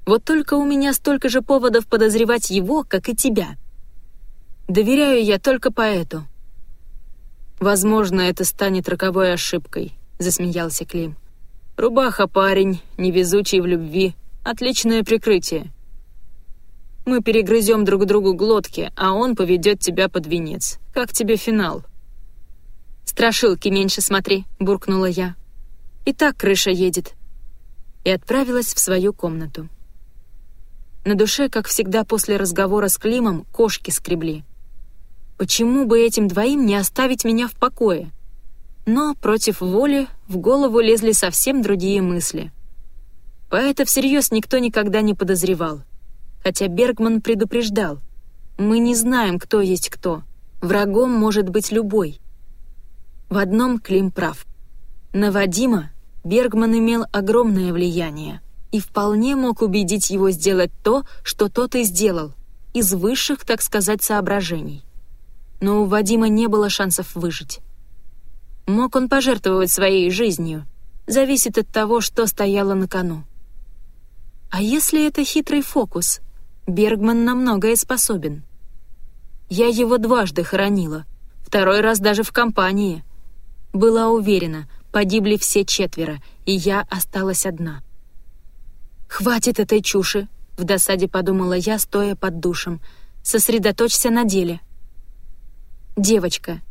Speaker 1: Вот только у меня столько же поводов подозревать его, как и тебя. Доверяю я только поэту».
Speaker 2: «Возможно, это станет роковой ошибкой», — засмеялся Клим. «Рубаха парень, невезучий в любви. Отличное прикрытие. Мы перегрызем друг другу глотки, а он поведет тебя под венец. Как тебе финал?»
Speaker 1: «Страшилки меньше смотри», — буркнула я. «И так крыша едет». И отправилась в свою комнату. На душе, как всегда после разговора с Климом, кошки скребли. Почему бы этим двоим не оставить меня в покое? Но против воли в голову лезли совсем другие мысли. Поэта всерьез никто никогда не подозревал. Хотя Бергман предупреждал. Мы не знаем, кто есть кто. Врагом может быть любой. В одном Клим прав. На Вадима Бергман имел огромное влияние — и вполне мог убедить его сделать то, что тот и сделал, из высших, так сказать, соображений. Но у Вадима не было шансов выжить. Мог он пожертвовать своей жизнью, зависит от того, что стояло на кону. А если это хитрый фокус? Бергман на многое способен. Я его дважды хоронила, второй раз даже в компании. Была уверена, погибли все четверо, и я осталась одна — «Хватит этой чуши!» — в досаде подумала я, стоя под душем. «Сосредоточься на деле». Девочка.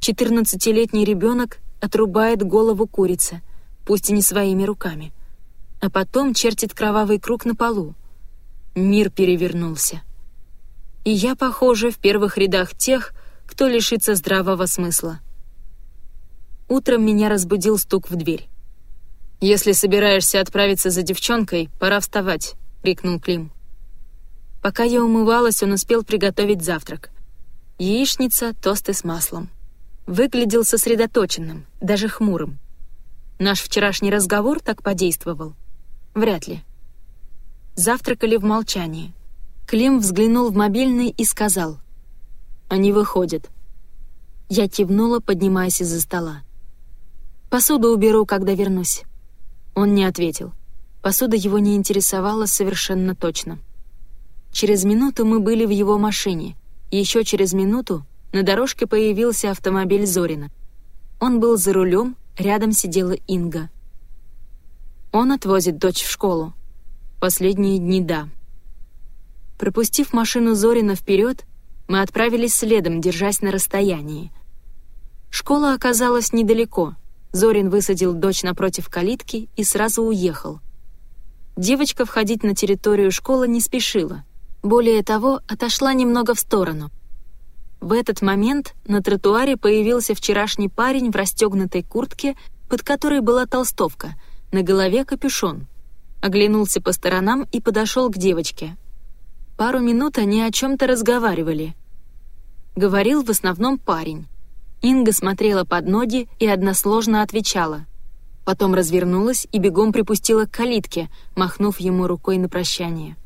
Speaker 1: Четырнадцатилетний ребенок отрубает голову курицы, пусть и не своими руками. А потом чертит кровавый круг на полу. Мир перевернулся. И я, похоже, в первых рядах тех, кто лишится здравого смысла. Утром меня разбудил стук в дверь.
Speaker 2: «Если собираешься отправиться за девчонкой, пора вставать», — крикнул Клим.
Speaker 1: Пока я умывалась, он успел приготовить завтрак. Яичница, тосты с маслом. Выглядел сосредоточенным, даже хмурым. Наш вчерашний разговор так подействовал? Вряд ли. Завтракали в молчании. Клим взглянул в мобильный и сказал. «Они выходят». Я кивнула, поднимаясь из-за стола. «Посуду уберу, когда вернусь». Он не ответил. Посуда его не интересовала совершенно точно. Через минуту мы были в его машине. Еще через минуту на дорожке появился автомобиль Зорина. Он был за рулем, рядом сидела Инга. Он отвозит дочь в школу. Последние дни да. Пропустив машину Зорина вперед, мы отправились следом, держась на расстоянии. Школа оказалась недалеко. Зорин высадил дочь напротив калитки и сразу уехал. Девочка входить на территорию школы не спешила. Более того, отошла немного в сторону. В этот момент на тротуаре появился вчерашний парень в расстегнутой куртке, под которой была толстовка, на голове капюшон. Оглянулся по сторонам и подошел к девочке. Пару минут они о чем-то разговаривали. Говорил в основном парень. Инга смотрела под ноги и односложно отвечала. Потом развернулась и бегом припустила к калитке, махнув ему рукой на прощание.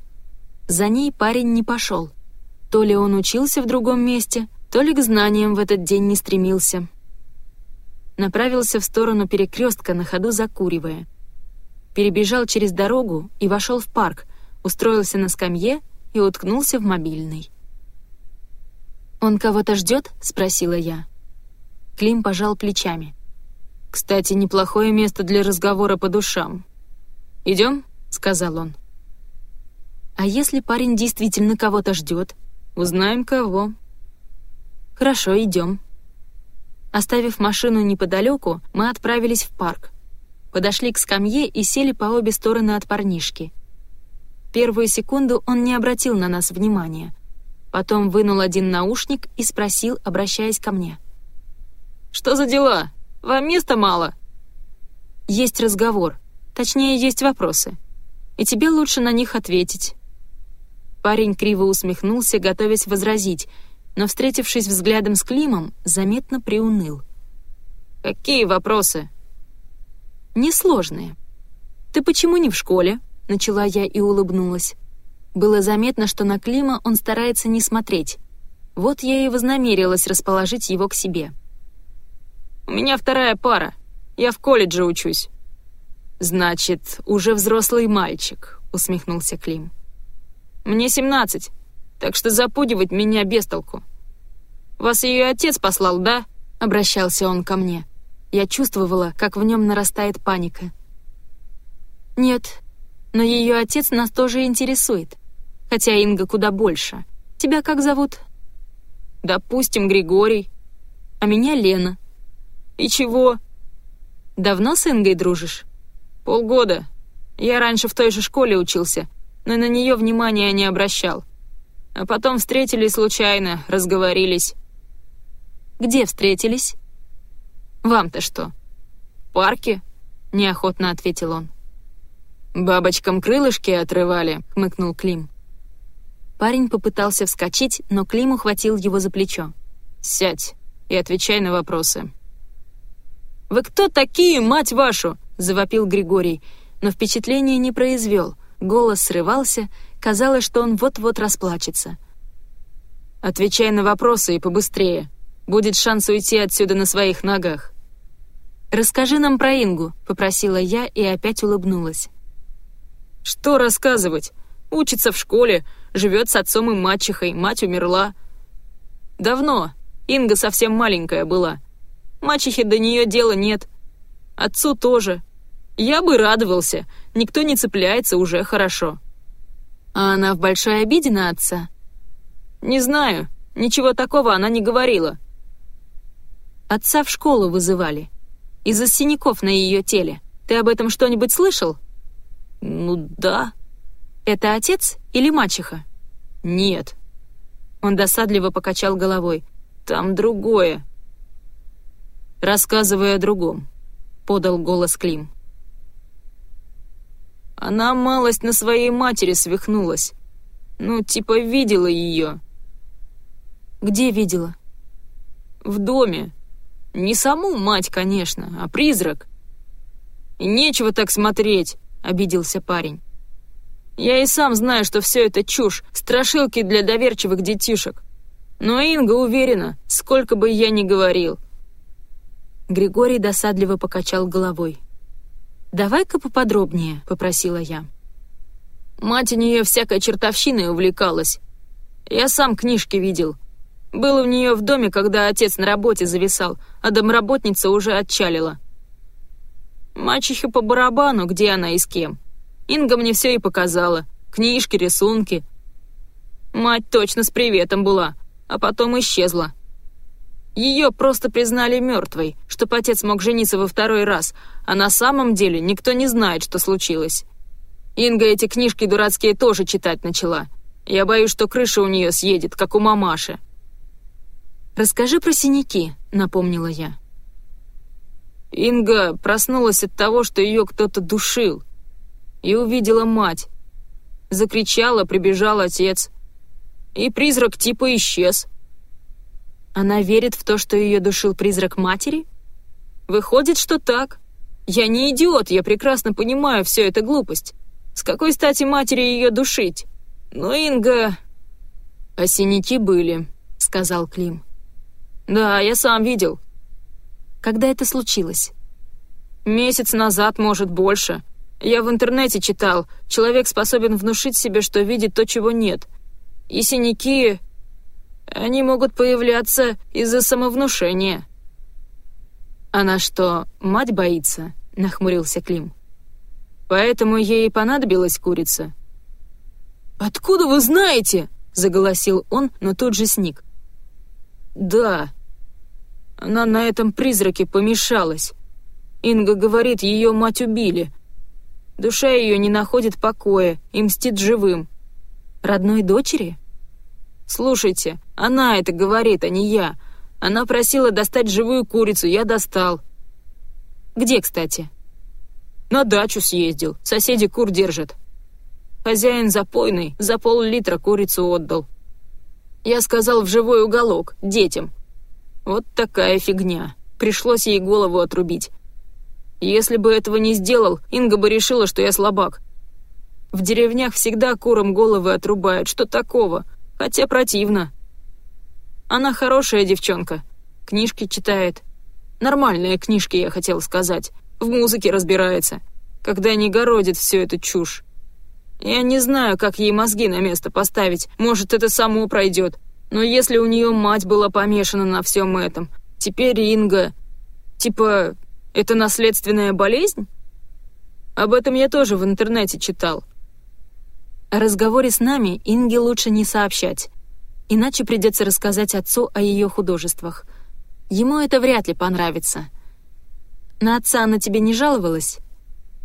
Speaker 1: За ней парень не пошел. То ли он учился в другом месте, то ли к знаниям в этот день не стремился. Направился в сторону перекрестка, на ходу закуривая. Перебежал через дорогу и вошел в парк, устроился на скамье и уткнулся в мобильный. «Он кого-то ждет?» — спросила я. Клим пожал плечами. «Кстати, неплохое место для разговора по душам. Идем?» — сказал он. «А если парень действительно кого-то ждет? Узнаем, кого». «Хорошо, идем». Оставив машину неподалеку, мы отправились в парк. Подошли к скамье и сели по обе стороны от парнишки. Первую секунду он не обратил на нас внимания. Потом вынул один наушник и спросил, обращаясь ко мне. Что за дела? Вам места мало?» «Есть разговор. Точнее, есть вопросы. И тебе лучше на них ответить». Парень криво усмехнулся, готовясь возразить, но, встретившись взглядом с Климом, заметно приуныл. «Какие вопросы?» «Несложные. Ты почему не в школе?» — начала я и улыбнулась. Было заметно, что на Клима он старается не смотреть. Вот я и вознамерилась расположить его к себе. У меня вторая пара. Я в колледже учусь». «Значит, уже взрослый мальчик», — усмехнулся Клим. «Мне семнадцать, так что запугивать меня без толку. Вас ее отец послал, да?» — обращался он ко мне. Я чувствовала, как в нем нарастает паника. «Нет, но ее отец нас тоже интересует. Хотя Инга куда больше. Тебя как зовут?» «Допустим, Григорий. А меня Лена», «И чего?» «Давно с Ингой дружишь?» «Полгода. Я раньше в той же школе учился, но на нее внимания не обращал. А потом встретились случайно, разговорились». «Где встретились?» «Вам-то что?» «В парке?» — неохотно ответил он. «Бабочкам крылышки отрывали», — хмыкнул Клим. Парень попытался вскочить, но Клим ухватил его за плечо. «Сядь и отвечай на вопросы». «Вы кто такие, мать вашу?» — завопил Григорий, но впечатление не произвел. Голос срывался, казалось, что он вот-вот расплачется. «Отвечай на вопросы и побыстрее. Будет шанс уйти отсюда на своих ногах». «Расскажи нам про Ингу», — попросила я и опять улыбнулась. «Что рассказывать? Учится в школе, живет с отцом и мачехой, мать умерла». «Давно. Инга совсем маленькая была. Мачехе до нее дела нет. Отцу тоже. Я бы радовался. Никто не цепляется, уже хорошо. А она в большой обиде на отца? Не знаю. Ничего такого она не говорила. Отца в школу вызывали. Из-за синяков на ее теле. Ты об этом что-нибудь слышал? Ну да. Это отец или мачеха? Нет. Он досадливо покачал головой. Там другое. «Рассказывай о другом», — подал голос Клим. Она малость на своей матери свихнулась. Ну, типа видела ее. Где видела? В доме. Не саму мать, конечно, а призрак. И нечего так смотреть, обиделся парень.
Speaker 2: Я и сам знаю, что все это чушь, страшилки для доверчивых детишек. Но Инга уверена, сколько бы я ни говорил.
Speaker 1: Григорий досадливо покачал головой. «Давай-ка поподробнее», — попросила я.
Speaker 2: Мать у нее всякой чертовщиной увлекалась. Я сам книжки видел. Был у нее в доме, когда отец на работе зависал, а домработница уже отчалила. Мачехе по барабану, где она и с кем. Инга мне все и показала. Книжки, рисунки. Мать точно с приветом была, а потом исчезла. Ее просто признали мертвой, чтоб отец мог жениться во второй раз, а на самом деле никто не знает, что случилось. Инга эти книжки дурацкие тоже читать начала. Я боюсь, что крыша у нее съедет, как у мамаши.
Speaker 1: «Расскажи про синяки», — напомнила я.
Speaker 2: Инга проснулась от того, что ее кто-то душил. И увидела мать. Закричала, прибежал отец. И призрак типа исчез.
Speaker 1: Она верит в то, что ее душил призрак матери?
Speaker 2: Выходит, что так. Я не идиот, я прекрасно понимаю, все это глупость. С какой стати матери ее душить? Но Инга...
Speaker 1: А синяки были, сказал Клим.
Speaker 2: Да, я сам видел.
Speaker 1: Когда это случилось?
Speaker 2: Месяц назад, может, больше. Я в интернете читал. Человек способен внушить себе, что видит то, чего нет. И синяки они могут появляться из-за самовнушения».
Speaker 1: «Она что, мать боится?» — нахмурился Клим.
Speaker 2: «Поэтому ей понадобилась курица». «Откуда вы знаете?» — заголосил он, но тут же сник. «Да. Она на этом призраке помешалась. Инга говорит, ее мать убили. Душа ее не находит покоя и мстит живым».
Speaker 1: «Родной дочери?»
Speaker 2: «Слушайте, она это говорит, а не я. Она просила достать живую курицу, я достал».
Speaker 1: «Где, кстати?»
Speaker 2: «На дачу съездил, соседи кур держат. Хозяин запойный, за пол-литра курицу отдал. Я сказал в живой уголок, детям. Вот такая фигня. Пришлось ей голову отрубить. Если бы этого не сделал, Инга бы решила, что я слабак. В деревнях всегда курам головы отрубают, что такого?» Хотя противно. Она хорошая девчонка. Книжки читает. Нормальные книжки, я хотел сказать. В музыке разбирается. Когда не городит всю эту чушь. Я не знаю, как ей мозги на место поставить. Может, это само пройдет. Но если у нее мать была помешана на всем этом, теперь Инга... Типа, это наследственная болезнь? Об этом я тоже в интернете читал.
Speaker 1: О разговоре с нами Инге лучше не сообщать, иначе придется рассказать отцу о ее художествах. Ему это вряд ли понравится. На отца она тебе не жаловалась?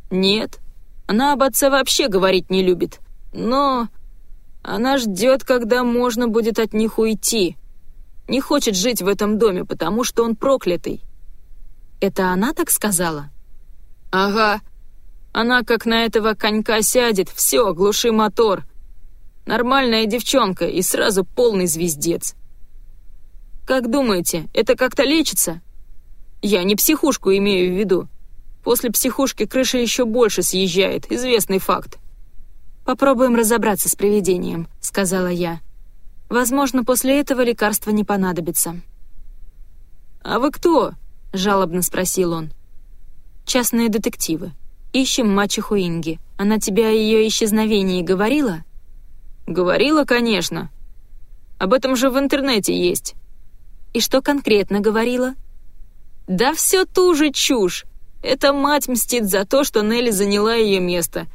Speaker 2: Нет, она об отце вообще говорить не любит. Но она ждет, когда можно будет от них уйти. Не хочет жить в этом доме, потому что он проклятый.
Speaker 1: Это она так сказала?
Speaker 2: Ага, она как на этого конька сядет, все, глуши мотор. Нормальная девчонка и сразу полный звездец. Как думаете, это как-то лечится? Я не психушку имею в виду. После психушки крыша еще больше съезжает, известный факт.
Speaker 1: «Попробуем разобраться с привидением», — сказала я. «Возможно, после этого лекарства не понадобится».
Speaker 2: «А вы кто?» — жалобно спросил он.
Speaker 1: «Частные детективы», Ищем мачеху Инги. Она тебе о ее исчезновении говорила?»
Speaker 2: «Говорила, конечно. Об этом же в интернете есть».
Speaker 1: «И что конкретно говорила?»
Speaker 2: «Да все ту же чушь. Эта мать мстит за то, что Нелли заняла ее место.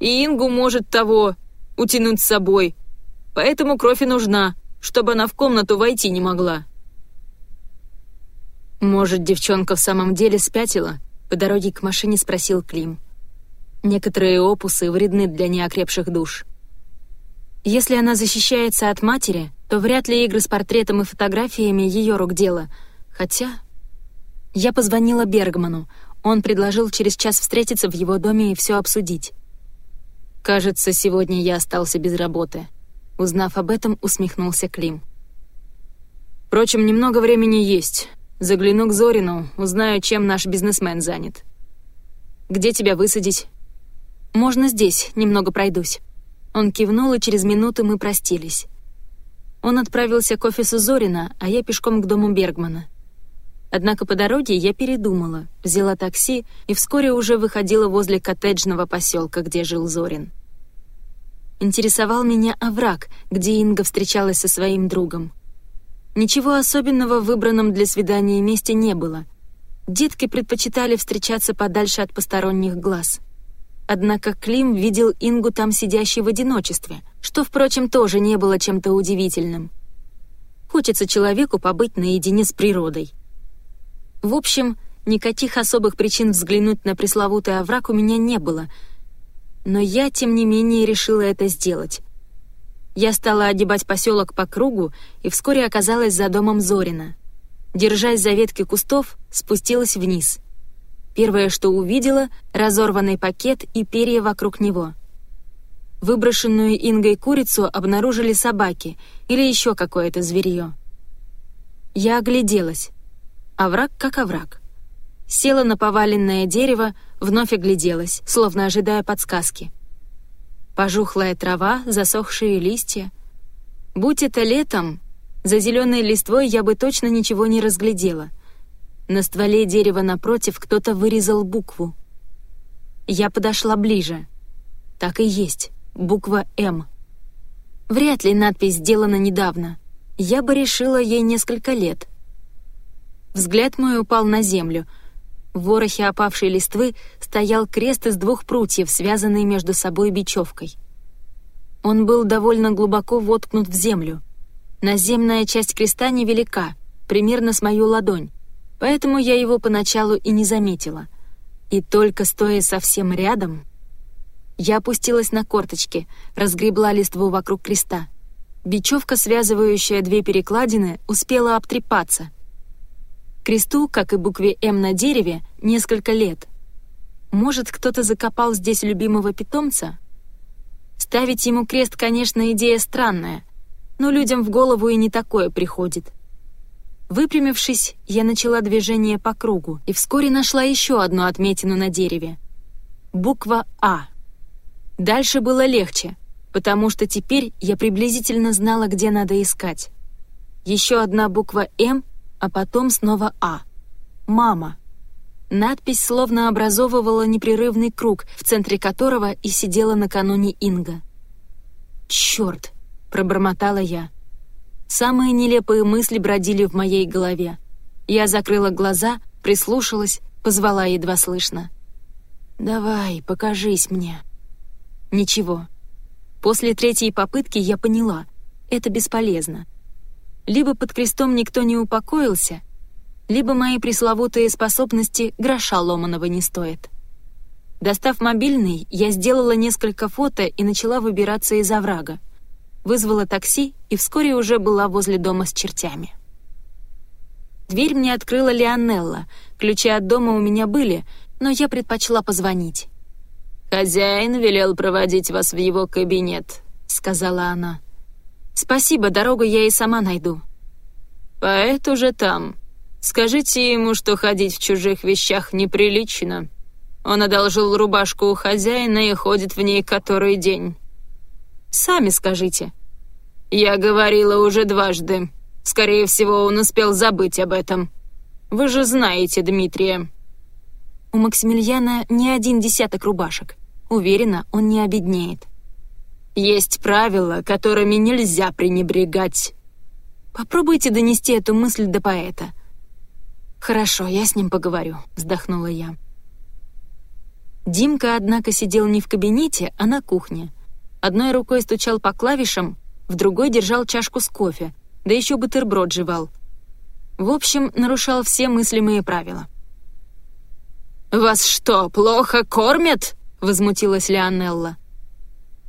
Speaker 2: И Ингу может того утянуть с собой. Поэтому кровь и нужна, чтобы она в комнату войти не могла».
Speaker 1: «Может, девчонка в самом деле спятила?» По дороге к машине спросил Клим. Некоторые опусы вредны для неокрепших душ. Если она защищается от матери, то вряд ли игры с портретом и фотографиями ее рук дело. Хотя... Я позвонила Бергману. Он предложил через час встретиться в его доме и все обсудить. Кажется, сегодня я остался без работы. Узнав об этом, усмехнулся Клим.
Speaker 2: Впрочем, немного времени есть. Загляну к Зорину, узнаю, чем наш бизнесмен занят.
Speaker 1: Где тебя высадить? Можно здесь, немного пройдусь. Он кивнул, и через минуту мы простились. Он отправился к офису Зорина, а я пешком к дому Бергмана. Однако по дороге я передумала, взяла такси и вскоре уже выходила возле коттеджного поселка, где жил Зорин. Интересовал меня овраг, где Инга встречалась со своим другом. Ничего особенного в выбранном для свидания месте не было. Детки предпочитали встречаться подальше от посторонних глаз. Однако Клим видел Ингу там сидящей в одиночестве, что, впрочем, тоже не было чем-то удивительным. Хочется человеку побыть наедине с природой — в общем, никаких особых причин взглянуть на пресловутый овраг у меня не было, но я, тем не менее, решила это сделать. Я стала огибать поселок по кругу и вскоре оказалась за домом Зорина. Держась за ветки кустов, спустилась вниз. Первое, что увидела — разорванный пакет и перья вокруг него. Выброшенную Ингой курицу обнаружили собаки или еще какое-то зверье. Я огляделась. Овраг как овраг. Села на поваленное дерево, вновь огляделась, словно ожидая подсказки. Пожухлая трава, засохшие листья. Будь это летом, за зеленой листвой я бы точно ничего не разглядела. На стволе дерева напротив кто-то вырезал букву. Я подошла ближе. Так и есть, буква «М». Вряд ли надпись сделана недавно. Я бы решила ей несколько лет — Взгляд мой упал на землю. В ворохе опавшей листвы стоял крест из двух прутьев, связанный между собой бечевкой. Он был довольно глубоко воткнут в землю. Наземная часть креста невелика, примерно с мою ладонь, поэтому я его поначалу и не заметила. И только стоя совсем рядом, я опустилась на корточки, разгребла листву вокруг креста. Бечевка, связывающая две перекладины, успела обтрепаться — Кресту, как и букве «М» на дереве, несколько лет. Может, кто-то закопал здесь любимого питомца? Ставить ему крест, конечно, идея странная, но людям в голову и не такое приходит. Выпрямившись, я начала движение по кругу и вскоре нашла еще одну отметину на дереве. Буква «А». Дальше было легче, потому что теперь я приблизительно знала, где надо искать. Еще одна буква «М» а потом снова «А». «Мама». Надпись словно образовывала непрерывный круг, в центре которого и сидела накануне Инга. «Чёрт!» — пробормотала я. Самые нелепые мысли бродили в моей голове. Я закрыла глаза, прислушалась, позвала едва слышно. «Давай, покажись мне». Ничего. После третьей попытки я поняла — это бесполезно. Либо под крестом никто не упокоился, либо мои пресловутые способности гроша ломаного не стоят. Достав мобильный, я сделала несколько фото и начала выбираться из оврага. Вызвала такси и вскоре уже была возле дома с чертями. Дверь мне открыла Лионелла. Ключи от дома у меня были, но я предпочла позвонить. «Хозяин велел проводить вас в его кабинет», — сказала она. «Спасибо, дорогу я и сама найду». «Поэт уже там. Скажите ему, что ходить в чужих вещах неприлично. Он одолжил рубашку у хозяина и ходит в ней который день». «Сами скажите». «Я говорила уже дважды. Скорее всего, он успел забыть об этом. Вы же знаете Дмитрия». У Максимилиана не один десяток рубашек. Уверена, он не обеднеет. Есть правила, которыми нельзя пренебрегать. Попробуйте донести эту мысль до поэта. Хорошо, я с ним поговорю, вздохнула я. Димка, однако, сидел не в кабинете, а на кухне. Одной рукой стучал по клавишам, в другой держал чашку с кофе, да еще бутерброд жевал. В общем, нарушал все мыслимые правила. «Вас что, плохо кормят?» — возмутилась Леонелла.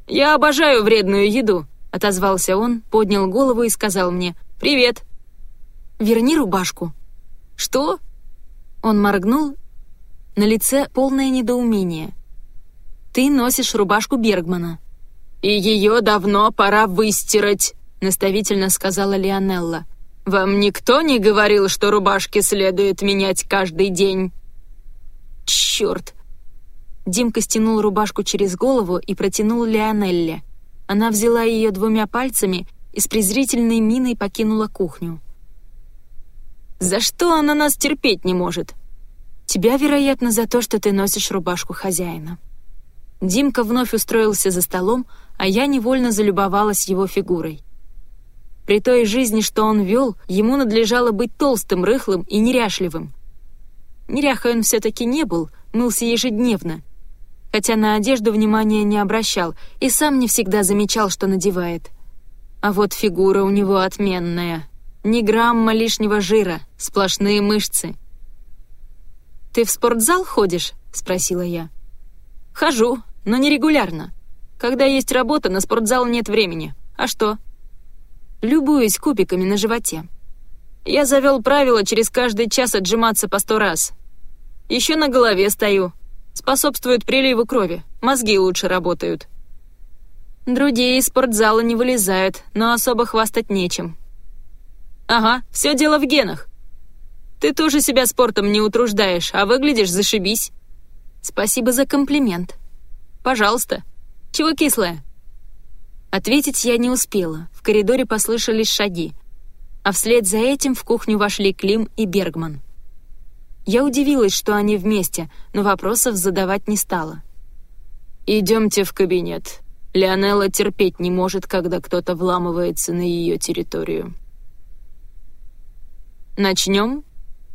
Speaker 1: «Я обожаю вредную еду», — отозвался он, поднял голову и сказал мне «Привет». «Верни рубашку». «Что?» Он моргнул, на лице полное недоумение. «Ты носишь рубашку Бергмана». «И ее давно пора выстирать», — наставительно сказала Лионелла. «Вам никто не говорил, что рубашки следует менять каждый день?» «Черт!» Димка стянул рубашку через голову и протянул Леонелле. Она взяла ее двумя пальцами и с презрительной миной покинула кухню.
Speaker 2: «За что она нас терпеть не может?»
Speaker 1: «Тебя, вероятно, за то, что ты носишь рубашку хозяина». Димка вновь устроился за столом, а я невольно залюбовалась его фигурой. При той жизни, что он вел, ему надлежало быть толстым, рыхлым и неряшливым. Неряхой он все-таки не был, мылся ежедневно, хотя на одежду внимания не обращал и сам не всегда замечал, что надевает. А вот фигура у него отменная. Ни грамма лишнего жира, сплошные мышцы. «Ты в спортзал ходишь?» — спросила я.
Speaker 2: «Хожу, но не регулярно. Когда есть работа, на спортзал нет времени. А что?»
Speaker 1: «Любуюсь кубиками на животе».
Speaker 2: «Я завел правило через каждый час отжиматься по сто раз. Еще на голове стою. Способствует приливу крови, мозги лучше работают».
Speaker 1: Другие из спортзала не вылезают, но особо хвастать нечем.
Speaker 2: «Ага, все дело в генах. Ты тоже себя спортом не утруждаешь, а выглядишь зашибись».
Speaker 1: «Спасибо за комплимент».
Speaker 2: «Пожалуйста. Чего кислая?»
Speaker 1: Ответить я не успела, в коридоре послышались шаги, а вслед за этим в кухню вошли Клим и Бергман. Я удивилась, что они вместе, но вопросов задавать не стала.
Speaker 3: «Идемте в кабинет. Леонелла терпеть не может, когда кто-то вламывается на ее территорию».
Speaker 1: «Начнем?»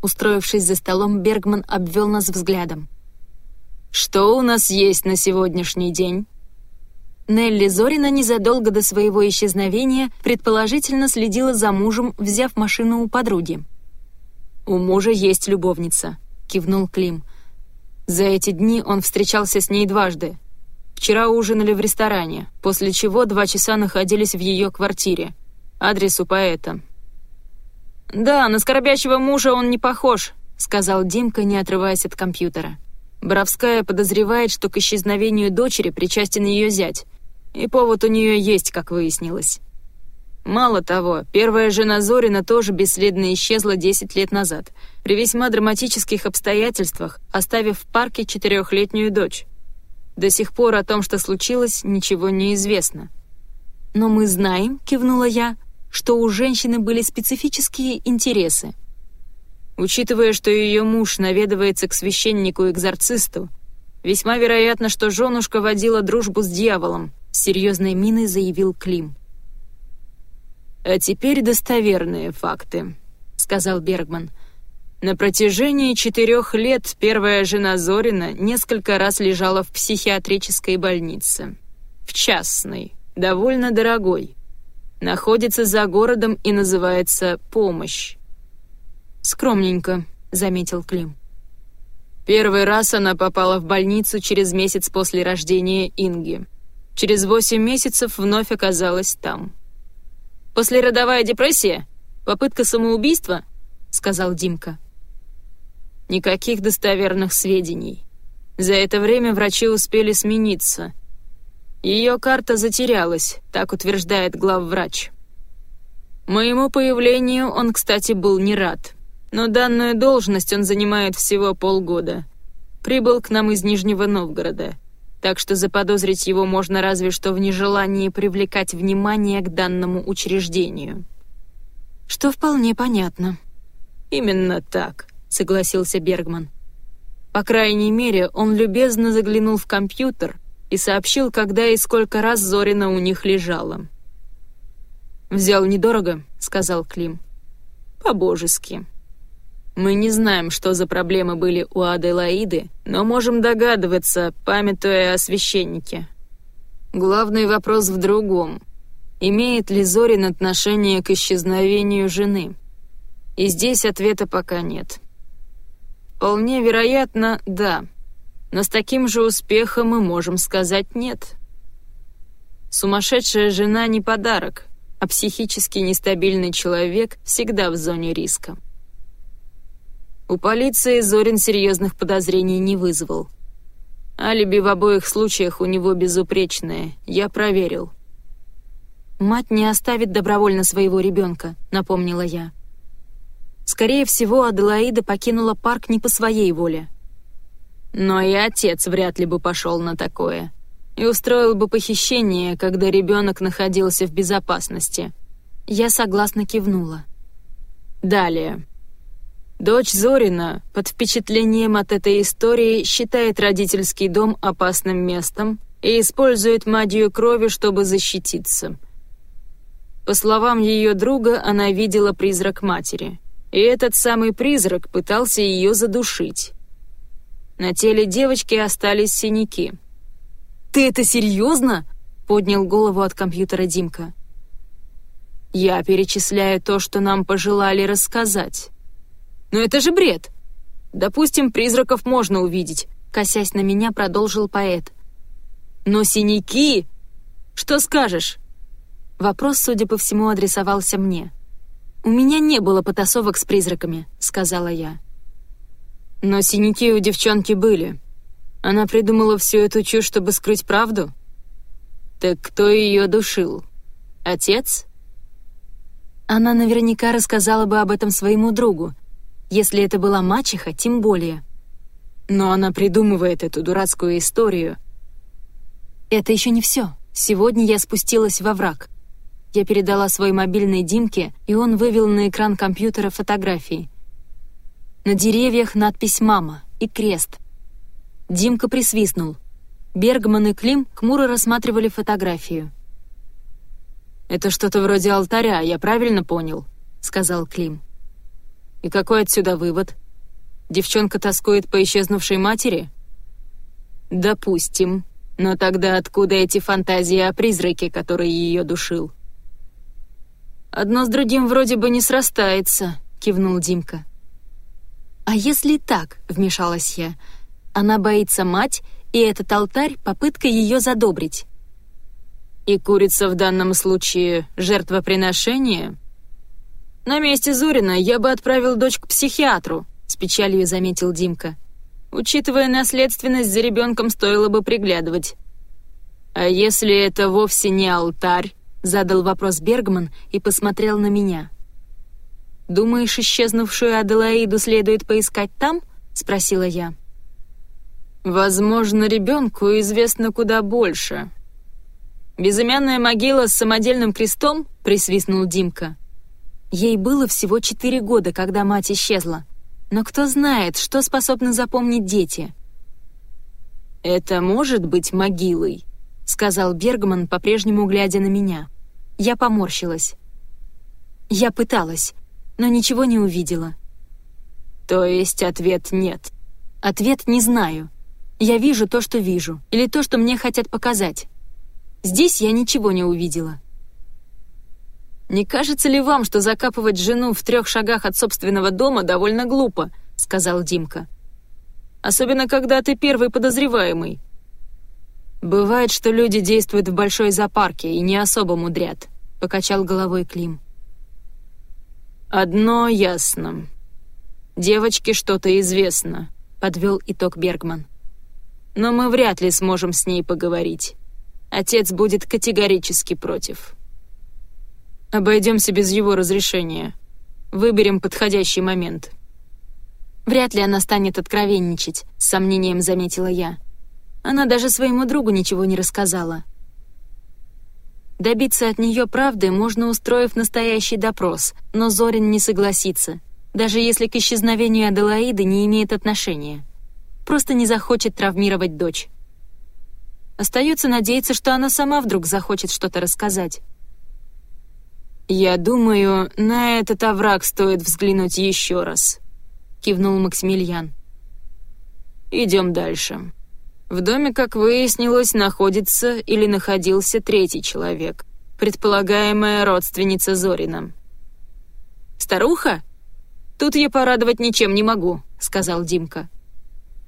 Speaker 1: Устроившись за столом, Бергман обвел нас взглядом.
Speaker 3: «Что у нас есть на сегодняшний день?»
Speaker 1: Нелли Зорина незадолго до своего исчезновения предположительно следила за мужем, взяв машину у подруги.
Speaker 3: «У мужа есть любовница», — кивнул Клим. «За эти дни он встречался с ней дважды. Вчера ужинали в ресторане, после чего два часа находились в ее квартире. Адрес у поэта».
Speaker 2: «Да, на скорбящего мужа он не похож», — сказал
Speaker 1: Димка, не отрываясь от компьютера.
Speaker 3: Боровская подозревает, что к исчезновению дочери причастен ее зять, и повод у нее есть, как выяснилось. Мало того, первая жена Зорина тоже бесследно исчезла 10 лет назад, при весьма драматических обстоятельствах, оставив в парке четырехлетнюю дочь. До сих пор о том, что случилось, ничего не известно.
Speaker 1: «Но мы знаем», — кивнула я, — «что у женщины были специфические интересы».
Speaker 3: Учитывая, что ее муж наведывается к священнику-экзорцисту, весьма вероятно, что женушка водила дружбу с дьяволом, серьезной миной заявил Клим. «А теперь достоверные факты», — сказал Бергман. На протяжении четырех лет первая жена Зорина несколько раз лежала в психиатрической больнице. В частной, довольно дорогой. Находится за городом и называется «Помощь».
Speaker 1: «Скромненько», — заметил Клим.
Speaker 3: Первый раз она попала в больницу через месяц после рождения Инги. Через восемь месяцев вновь оказалась там.
Speaker 2: «Послеродовая депрессия? Попытка самоубийства?» — сказал Димка.
Speaker 3: Никаких достоверных сведений. За это время врачи успели смениться. Ее карта затерялась, так утверждает главврач. Моему появлению он, кстати, был не рад. Но данную должность он занимает всего полгода. Прибыл к нам из Нижнего Новгорода — так что заподозрить его можно разве что в нежелании привлекать внимание к данному учреждению.
Speaker 1: Что вполне понятно.
Speaker 3: «Именно так», — согласился Бергман. По крайней мере, он любезно заглянул в компьютер и сообщил, когда и сколько раз Зорина у них лежала. «Взял недорого», — сказал Клим. «По-божески», мы не знаем, что за проблемы были у Аделаиды, но можем догадываться, памятуя о священнике. Главный вопрос в другом. Имеет ли Зорин отношение к исчезновению жены? И здесь ответа пока нет. Вполне вероятно, да. Но с таким же успехом мы можем сказать «нет». Сумасшедшая жена не подарок, а психически нестабильный человек всегда в зоне риска. У полиции Зорин серьезных подозрений не вызвал. Алиби в обоих случаях у него безупречное, я проверил.
Speaker 1: «Мать не оставит добровольно своего ребенка», — напомнила я. Скорее всего, Аделаида покинула парк не по своей воле.
Speaker 3: Но и отец вряд ли бы пошел на такое.
Speaker 2: и устроил бы похищение, когда ребенок находился в безопасности.
Speaker 1: Я согласно кивнула.
Speaker 2: Далее. Дочь Зорина под впечатлением от этой истории считает родительский дом опасным местом и использует магию крови, чтобы защититься. По словам ее друга, она видела призрак матери, и этот самый призрак пытался ее задушить. На теле девочки остались синяки.
Speaker 1: «Ты это серьезно?» — поднял голову от компьютера Димка.
Speaker 2: «Я перечисляю то, что нам пожелали рассказать».
Speaker 1: «Но это же бред!»
Speaker 2: «Допустим, призраков можно увидеть», —
Speaker 1: косясь на меня, продолжил поэт.
Speaker 2: «Но синяки...» «Что скажешь?»
Speaker 1: Вопрос, судя по всему, адресовался мне. «У меня не было потасовок с призраками», — сказала я.
Speaker 2: «Но синяки у девчонки были. Она придумала всю эту чушь, чтобы скрыть правду? Так кто ее душил? Отец?»
Speaker 1: Она наверняка рассказала бы об этом своему другу. Если это была мачеха, тем более.
Speaker 2: Но она придумывает эту дурацкую историю.
Speaker 1: Это еще не все. Сегодня я спустилась во враг. Я передала свой мобильный Димке, и он вывел на экран компьютера фотографии. На деревьях надпись «Мама» и крест. Димка присвистнул. Бергман и Клим хмуро рассматривали фотографию.
Speaker 2: «Это что-то вроде алтаря, я правильно понял?» — сказал Клим. «И какой отсюда вывод? Девчонка тоскует по исчезнувшей матери?» «Допустим. Но тогда откуда эти фантазии о призраке, который ее душил?»
Speaker 1: «Одно с другим вроде бы не срастается», — кивнул Димка. «А если так?» — вмешалась я. «Она боится мать, и этот алтарь — попытка ее задобрить».
Speaker 2: И курица в данном случае жертвоприношение? На месте Зорина я бы отправил дочь к психиатру, с печалью заметил Димка. Учитывая наследственность, за ребенком стоило бы приглядывать. А если это вовсе не алтарь? Задал вопрос Бергман и посмотрел на меня. «Думаешь, исчезнувшую Аделаиду следует поискать там?» — спросила я. «Возможно, ребенку известно куда больше», «Безымянная могила с самодельным крестом?» — присвистнул Димка.
Speaker 1: Ей было всего четыре года, когда мать исчезла. Но кто знает, что способны запомнить дети.
Speaker 2: «Это может быть могилой», — сказал Бергман, по-прежнему глядя на меня.
Speaker 1: Я поморщилась. Я пыталась, но ничего не увидела.
Speaker 2: «То есть ответ нет?»
Speaker 1: «Ответ не знаю. Я вижу то, что вижу, или то, что мне хотят показать. Здесь я ничего не увидела.
Speaker 2: «Не кажется ли вам, что закапывать жену в трех шагах от собственного дома довольно глупо?» — сказал Димка. «Особенно, когда ты первый подозреваемый. Бывает, что люди действуют в большой запарке и не особо мудрят», — покачал головой Клим. «Одно ясно. Девочке что-то известно», — подвел итог Бергман. «Но мы вряд ли сможем с ней поговорить». Отец будет категорически против. Обойдемся без его разрешения. Выберем подходящий момент.
Speaker 1: Вряд ли она станет откровенничать, с сомнением заметила я. Она даже своему другу ничего не рассказала. Добиться от нее правды можно, устроив настоящий допрос, но Зорин не согласится, даже если к исчезновению Аделаиды не имеет отношения. Просто не захочет травмировать дочь. Остается надеяться, что она сама вдруг захочет что-то рассказать.
Speaker 2: «Я думаю, на этот овраг стоит взглянуть еще раз», — кивнул Максимилиан. «Идем дальше. В доме, как выяснилось, находится или находился третий человек, предполагаемая родственница Зорина». «Старуха? Тут я порадовать ничем не могу», — сказал Димка.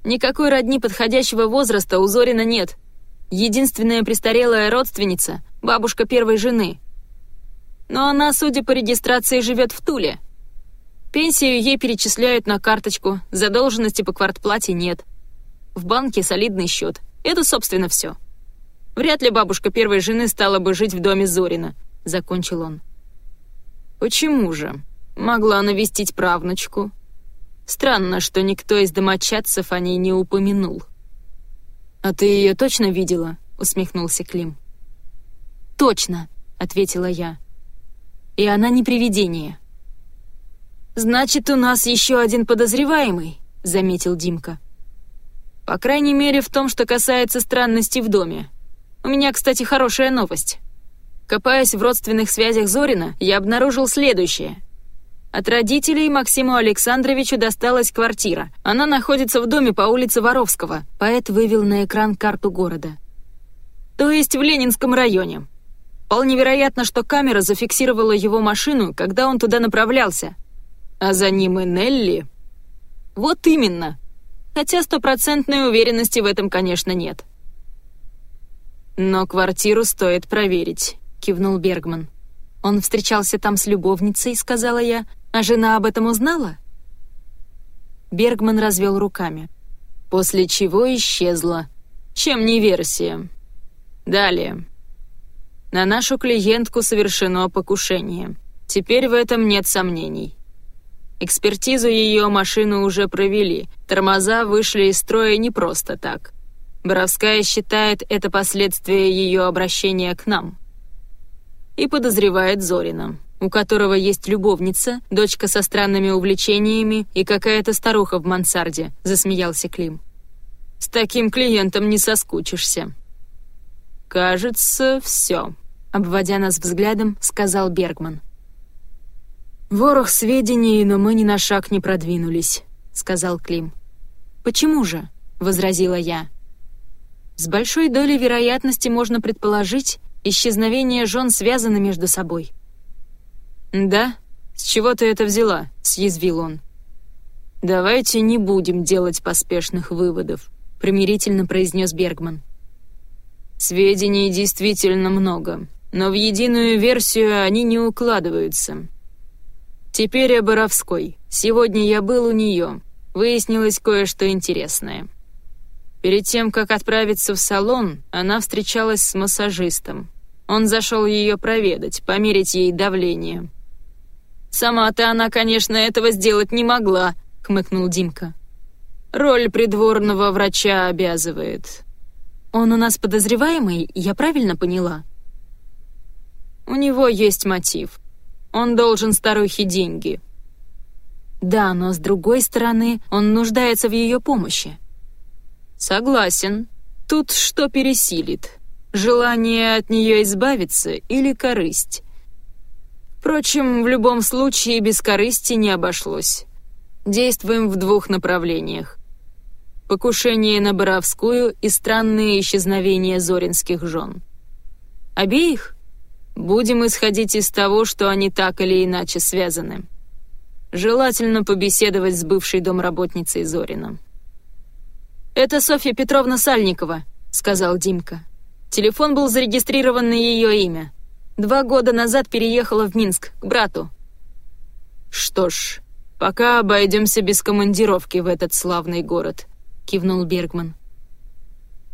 Speaker 2: «Никакой родни подходящего возраста у Зорина нет, единственная престарелая родственница, бабушка первой жены. Но она, судя по регистрации, живет в Туле. Пенсию ей перечисляют на карточку, задолженности по квартплате нет. В банке солидный счет. Это, собственно, все. Вряд ли бабушка первой жены стала бы жить в доме Зорина, закончил он. Почему же? Могла навестить правнучку. Странно, что никто из домочадцев о ней не упомянул. «А ты ее точно видела?»
Speaker 1: — усмехнулся Клим. «Точно», — ответила я. «И она не привидение».
Speaker 2: «Значит, у нас еще один подозреваемый», — заметил Димка. «По крайней мере, в том, что касается странностей в доме. У меня, кстати, хорошая новость. Копаясь в родственных связях Зорина, я обнаружил следующее. От родителей Максиму Александровичу досталась квартира. Она находится в доме по улице Воровского.
Speaker 1: Поэт вывел на экран карту города.
Speaker 2: То есть в Ленинском районе. Вполне вероятно, что камера зафиксировала его машину, когда он туда направлялся. А за ним и Нелли. Вот именно. Хотя стопроцентной уверенности в этом, конечно, нет. Но квартиру стоит проверить кивнул Бергман. «Он встречался там с любовницей», — сказала я. «А жена об этом узнала?» Бергман развел руками. После чего исчезла. Чем не версия? Далее. На нашу клиентку совершено покушение. Теперь в этом нет сомнений. Экспертизу ее машину уже провели. Тормоза вышли из строя не просто так. Боровская считает это последствия ее обращения к нам и подозревает Зорина, у которого есть любовница, дочка со странными увлечениями и какая-то старуха в мансарде», — засмеялся Клим. «С таким клиентом не соскучишься». «Кажется, все», — обводя нас взглядом, сказал Бергман. «Ворох сведений, но мы ни на шаг не продвинулись», — сказал Клим. «Почему же?» — возразила я. «С большой долей вероятности можно предположить, исчезновение жен связаны между собой». «Да? С чего ты это взяла?» — съязвил он. «Давайте не будем делать поспешных выводов», — примирительно произнес Бергман. «Сведений действительно много, но в единую версию они не укладываются. Теперь о Боровской. Сегодня я был у нее. Выяснилось кое-что интересное». Перед тем, как отправиться в салон, она встречалась с массажистом. Он зашел ее проведать, померить ей давление. «Сама-то она, конечно, этого сделать не могла», — хмыкнул Димка. «Роль придворного врача обязывает».
Speaker 1: «Он у нас подозреваемый, я правильно поняла?»
Speaker 2: «У него есть мотив. Он должен старухе деньги».
Speaker 1: «Да, но с другой стороны, он нуждается в ее помощи.
Speaker 2: «Согласен. Тут что пересилит? Желание от нее избавиться или корысть?» Впрочем, в любом случае без корысти не обошлось. Действуем в двух направлениях. Покушение на Боровскую и странные исчезновения зоринских жен. Обеих? Будем исходить из того, что они так или иначе связаны. Желательно побеседовать с бывшей домработницей Зорином. «Это Софья Петровна Сальникова», — сказал Димка. Телефон был зарегистрирован на ее имя. Два года назад переехала в Минск, к брату. «Что ж, пока обойдемся без командировки в этот славный город», — кивнул Бергман.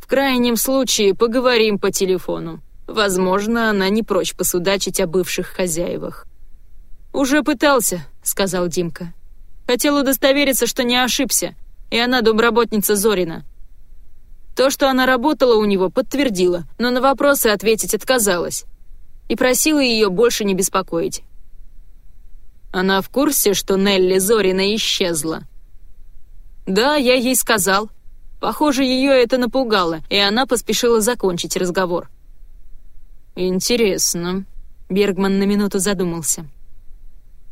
Speaker 2: «В крайнем случае поговорим по телефону. Возможно, она не прочь посудачить о бывших хозяевах». «Уже пытался», — сказал Димка. «Хотел удостовериться, что не ошибся и она домработница Зорина. То, что она работала у него, подтвердила, но на вопросы ответить отказалась. И просила ее больше не беспокоить. Она в курсе, что Нелли Зорина исчезла? Да, я ей сказал. Похоже, ее это напугало, и она поспешила закончить разговор. Интересно. Бергман на минуту задумался.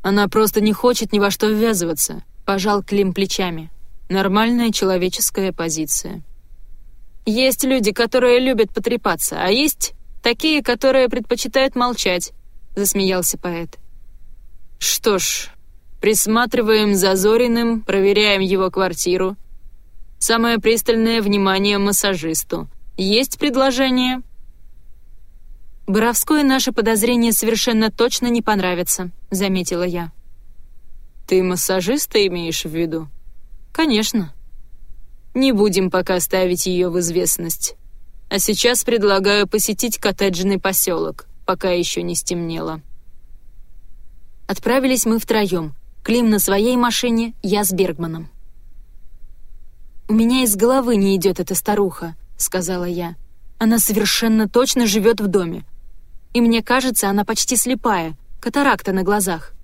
Speaker 2: Она просто не хочет ни во что ввязываться, пожал Клим плечами. Нормальная человеческая позиция. Есть люди, которые любят потрепаться, а есть такие, которые предпочитают молчать, засмеялся поэт. Что ж, присматриваем за Зориным, проверяем его квартиру. Самое пристальное внимание массажисту. Есть предложение?
Speaker 1: Боровской наше подозрение совершенно точно не понравится, заметила я.
Speaker 2: Ты массажиста имеешь в виду?
Speaker 1: «Конечно».
Speaker 2: «Не будем пока ставить ее в известность. А сейчас предлагаю посетить коттеджный поселок, пока еще не стемнело».
Speaker 1: Отправились мы втроем. Клим на своей машине, я с Бергманом. «У меня из головы не идет эта старуха», — сказала я. Она совершенно точно живет в доме. И мне кажется, она почти слепая, катаракта на глазах.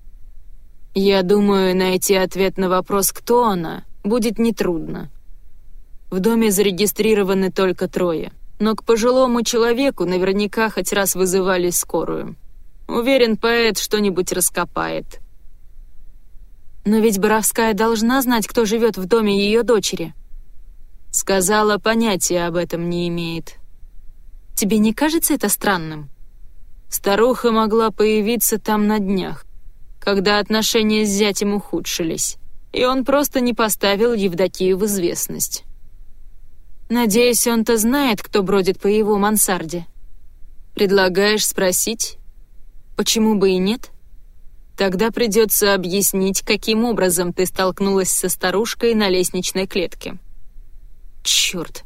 Speaker 2: Я думаю, найти ответ на вопрос, кто она, будет нетрудно. В доме зарегистрированы только трое, но к пожилому человеку наверняка хоть раз вызывали скорую. Уверен, поэт что-нибудь раскопает.
Speaker 1: Но ведь Боровская должна знать, кто живет в доме ее дочери.
Speaker 2: Сказала, понятия об этом не имеет.
Speaker 1: Тебе не кажется это странным?
Speaker 2: Старуха могла появиться там на днях, когда отношения с зятем ухудшились, и он просто не поставил Евдокию в известность.
Speaker 1: Надеюсь, он-то знает, кто бродит по его мансарде.
Speaker 2: Предлагаешь спросить?
Speaker 1: Почему бы и нет?
Speaker 2: Тогда придется объяснить, каким образом ты столкнулась со старушкой на лестничной клетке.
Speaker 1: Черт!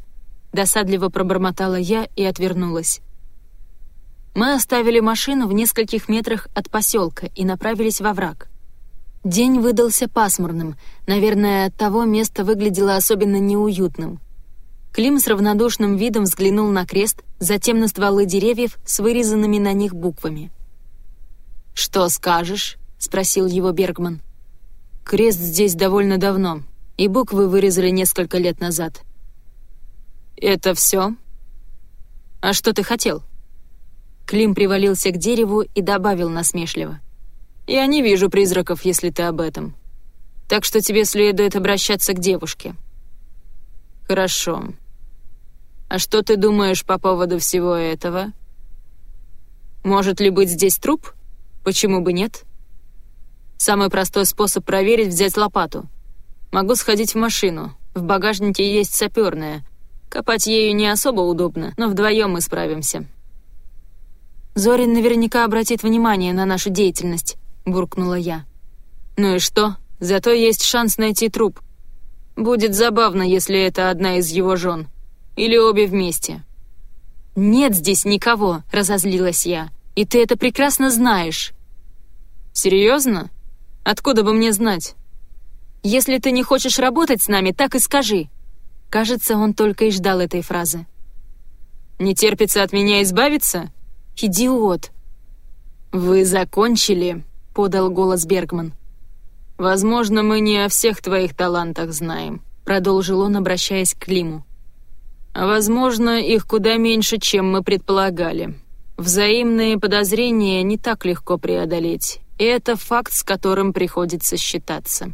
Speaker 1: Досадливо пробормотала я и отвернулась. Мы оставили машину в нескольких метрах от поселка и направились во враг. День выдался пасмурным, наверное, от того место выглядело особенно неуютным. Клим с равнодушным видом взглянул на крест, затем на стволы деревьев с вырезанными на них буквами.
Speaker 2: «Что скажешь?» — спросил его Бергман.
Speaker 3: «Крест здесь довольно давно, и буквы вырезали несколько лет назад».
Speaker 2: «Это все?»
Speaker 1: «А что ты хотел?» Клим привалился к дереву и добавил насмешливо.
Speaker 2: «Я не вижу призраков, если ты об этом. Так что тебе следует обращаться к девушке». «Хорошо. А что ты думаешь по поводу всего этого? Может ли быть здесь труп? Почему бы нет?» «Самый простой способ проверить — взять лопату. Могу сходить в машину. В багажнике есть саперная. Копать ею не особо удобно, но вдвоем мы справимся».
Speaker 1: «Зорин наверняка обратит внимание на нашу деятельность», — буркнула я.
Speaker 2: «Ну и что? Зато есть шанс найти труп. Будет забавно, если это одна из его жен. Или обе вместе».
Speaker 1: «Нет здесь никого», — разозлилась я. «И ты это прекрасно знаешь».
Speaker 2: «Серьезно? Откуда бы мне знать?»
Speaker 1: «Если ты не хочешь работать с нами, так и скажи». Кажется, он только и ждал этой фразы.
Speaker 2: «Не терпится от меня избавиться?»
Speaker 1: «Идиот!»
Speaker 2: «Вы закончили?» — подал голос Бергман. «Возможно, мы не о всех твоих талантах знаем», — продолжил он, обращаясь к Климу. «А возможно, их куда меньше, чем мы предполагали. Взаимные подозрения не так легко преодолеть, и это факт, с которым приходится считаться.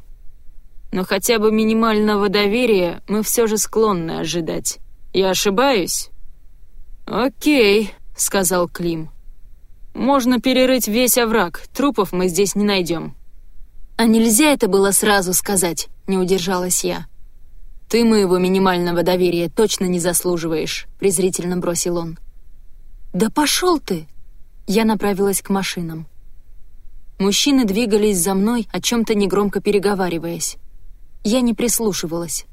Speaker 2: Но хотя бы минимального доверия мы все же склонны ожидать. Я ошибаюсь?» «Окей», — сказал Клим. «Можно перерыть весь овраг, трупов мы здесь не найдем».
Speaker 1: «А нельзя это было сразу сказать?» — не удержалась я.
Speaker 3: «Ты моего минимального доверия точно не заслуживаешь», — презрительно бросил он.
Speaker 1: «Да пошел ты!» Я направилась к машинам.
Speaker 3: Мужчины двигались за мной, о чем-то негромко переговариваясь.
Speaker 1: Я не прислушивалась.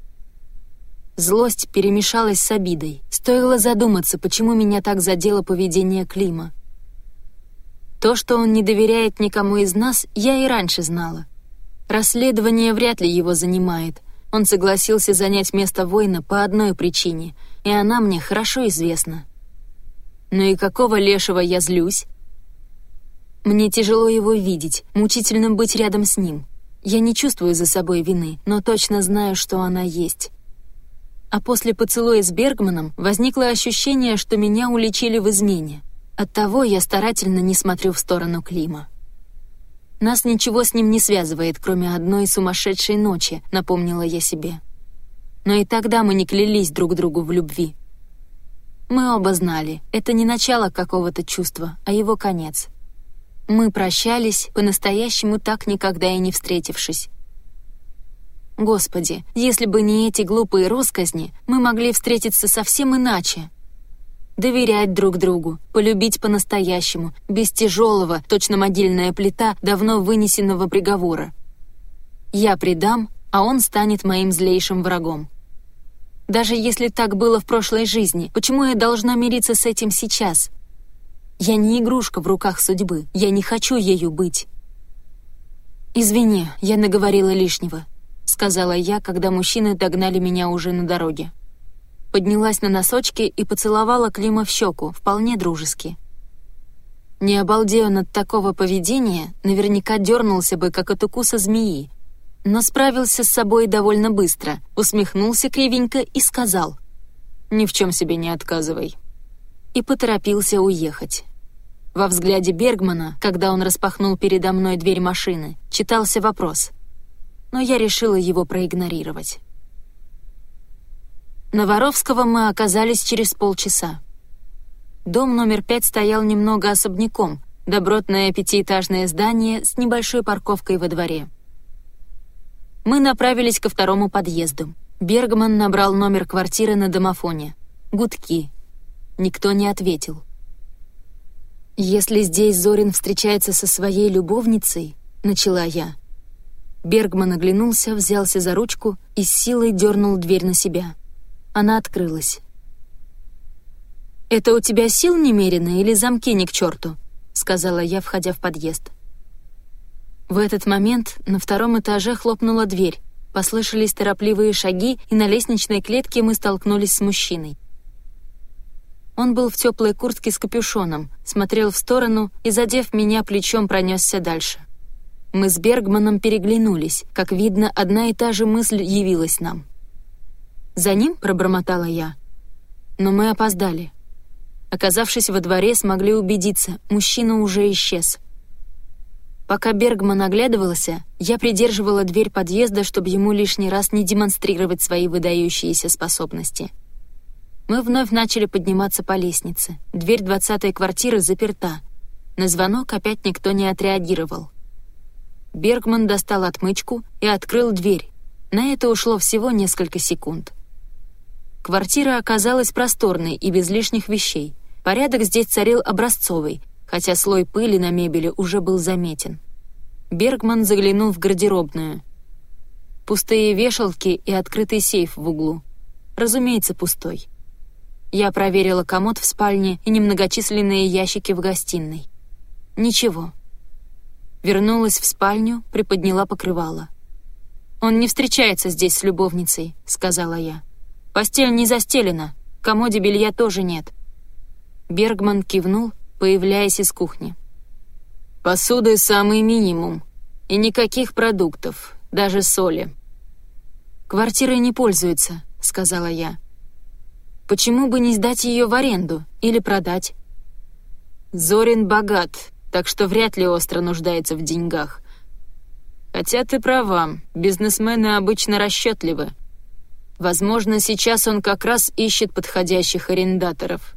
Speaker 3: Злость перемешалась с обидой. Стоило задуматься, почему меня так задело поведение Клима. То, что он не доверяет никому из нас, я и раньше знала. Расследование вряд ли его занимает. Он согласился занять место воина по одной причине, и она мне хорошо известна. Ну и какого лешего я злюсь? Мне тяжело его видеть, мучительно быть рядом с ним. Я не чувствую за собой вины, но точно знаю, что она есть. А после поцелуя с Бергманом возникло ощущение, что меня уличили в измене. Оттого я старательно не смотрю в сторону Клима. Нас ничего с ним не связывает, кроме одной сумасшедшей ночи, напомнила я себе. Но и тогда мы не клялись друг другу в любви. Мы оба знали, это не начало какого-то чувства, а его конец. Мы прощались, по-настоящему так никогда и не встретившись. Господи, если бы не эти глупые росказни, мы могли встретиться совсем иначе. Доверять друг другу, полюбить по-настоящему, без тяжелого, точно могильная плита давно вынесенного приговора. Я предам, а он станет моим злейшим врагом. Даже если так было в прошлой жизни, почему я должна мириться с этим сейчас? Я не игрушка в руках судьбы, я не хочу ею быть. «Извини, я наговорила лишнего», сказала я, когда мужчины догнали меня уже на дороге.
Speaker 1: поднялась на носочки и поцеловала Клима в щеку, вполне дружески. Не обалдея от такого поведения, наверняка дернулся бы, как от укуса змеи, но справился с собой довольно быстро, усмехнулся кривенько и сказал «Ни в чем себе не отказывай». И поторопился уехать. Во взгляде Бергмана, когда он распахнул передо мной дверь машины, читался вопрос. Но я решила его проигнорировать. На Воровского мы оказались через полчаса. Дом номер пять стоял немного особняком, добротное пятиэтажное здание с небольшой парковкой во дворе. Мы направились ко второму подъезду. Бергман набрал номер квартиры на домофоне. Гудки. Никто не ответил. «Если здесь Зорин встречается со своей любовницей», — начала я. Бергман оглянулся, взялся за ручку и с силой дернул дверь на себя. Она открылась. «Это у тебя сил немерено или замки ни к черту?» — сказала я, входя в подъезд. В этот момент на втором этаже хлопнула дверь, послышались торопливые шаги, и на лестничной клетке мы столкнулись с мужчиной. Он был в теплой куртке с капюшоном, смотрел в сторону и, задев меня плечом, пронесся дальше. Мы с Бергманом переглянулись. Как видно, одна и та же мысль явилась нам. «За ним?» — пробормотала я. Но мы опоздали. Оказавшись во дворе, смогли убедиться, мужчина уже исчез. Пока Бергман оглядывался, я придерживала дверь подъезда, чтобы ему лишний раз не демонстрировать свои выдающиеся способности. Мы вновь начали подниматься по лестнице. Дверь двадцатой квартиры заперта. На звонок опять никто не отреагировал. Бергман достал отмычку и открыл дверь. На это ушло всего несколько секунд. Квартира оказалась просторной и без лишних вещей. Порядок здесь царил образцовый, хотя слой пыли на мебели уже был заметен. Бергман заглянул в гардеробную. Пустые вешалки и открытый сейф в углу. Разумеется, пустой. Я проверила комод в спальне и немногочисленные ящики в гостиной. Ничего. Вернулась в спальню, приподняла покрывало. «Он не встречается здесь с любовницей», — сказала я. Постель не застелена, комоде белья тоже нет». Бергман кивнул, появляясь из кухни. «Посуды самый минимум. И никаких продуктов, даже соли». «Квартирой не пользуется», — сказала я. «Почему бы не сдать ее в аренду или продать?» «Зорин богат, так что вряд ли остро нуждается в деньгах. Хотя ты права, бизнесмены обычно расчетливы. Возможно, сейчас он как раз ищет подходящих арендаторов.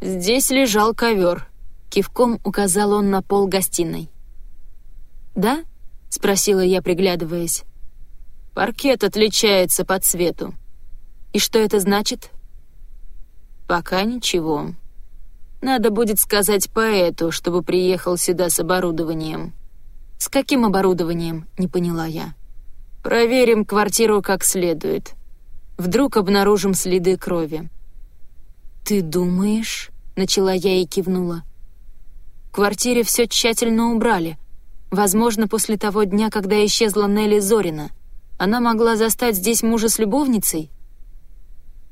Speaker 1: Здесь лежал ковер. Кивком указал он на пол гостиной. «Да?» — спросила я, приглядываясь. «Паркет отличается по цвету». «И что это значит?» «Пока ничего. Надо будет сказать поэту, чтобы приехал сюда с оборудованием». «С каким оборудованием?» — не поняла я. Проверим квартиру как следует. Вдруг обнаружим следы крови». «Ты думаешь?» — начала я и кивнула. В квартире все тщательно убрали. Возможно, после того дня, когда исчезла Нелли Зорина. Она могла застать здесь мужа с любовницей?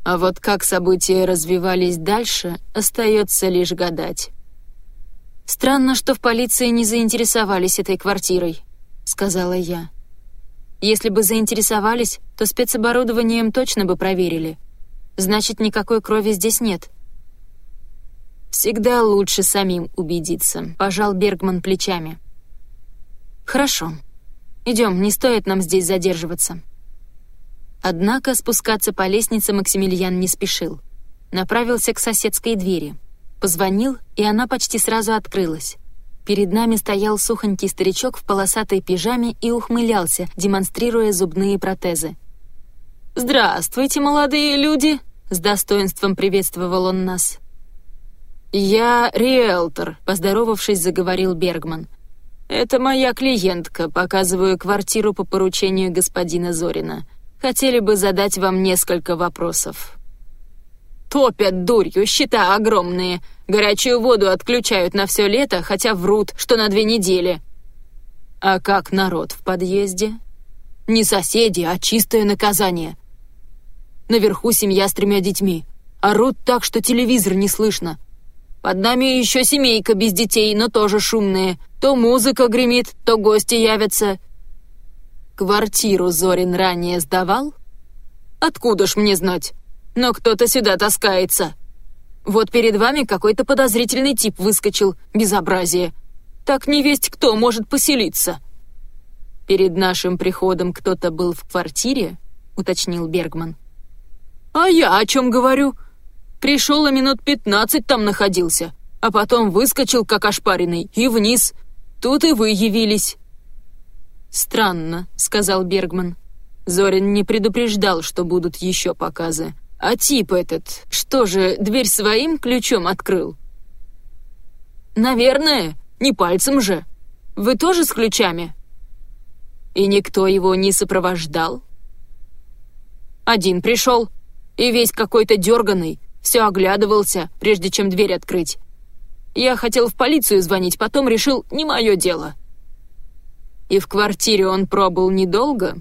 Speaker 1: А вот как события развивались дальше, остается лишь гадать. «Странно, что в полиции не заинтересовались этой квартирой», — сказала я. Если бы заинтересовались, то спецоборудованием точно бы проверили. Значит, никакой крови здесь нет. «Всегда лучше самим убедиться», — пожал Бергман плечами. «Хорошо. Идем, не стоит нам здесь задерживаться». Однако спускаться по лестнице Максимилиан не спешил. Направился к соседской двери. Позвонил, и она почти сразу открылась. Перед нами стоял сухонький старичок в полосатой пижаме и ухмылялся, демонстрируя зубные протезы. «Здравствуйте, молодые люди!» — с достоинством приветствовал он нас. «Я риэлтор», — поздоровавшись, заговорил Бергман. «Это моя клиентка, показываю квартиру по поручению господина Зорина. Хотели бы задать вам несколько вопросов». «Топят дурью, счета огромные», Горячую воду отключают на все лето, хотя врут, что на две недели. А как народ в подъезде? Не соседи, а чистое наказание.
Speaker 2: Наверху семья с тремя детьми. Орут так, что телевизор не слышно. Под нами еще семейка без детей, но тоже шумные. То музыка гремит, то гости явятся. Квартиру Зорин ранее сдавал? Откуда ж мне знать? Но кто-то сюда таскается. Вот перед вами какой-то подозрительный тип выскочил. Безобразие. Так не весть кто может поселиться. Перед нашим приходом кто-то был в квартире, уточнил Бергман. А я о чем говорю? Пришел и минут пятнадцать там находился, а потом выскочил, как ошпаренный, и вниз. Тут и вы явились». «Странно», — сказал Бергман. Зорин не предупреждал, что будут еще показы. А тип этот, что же, дверь своим ключом открыл? «Наверное, не пальцем же. Вы тоже с ключами?» «И никто его не сопровождал?» «Один пришел, и весь какой-то дерганый, все оглядывался, прежде чем дверь открыть. Я хотел в полицию звонить, потом решил, не мое дело. И в квартире он пробыл недолго?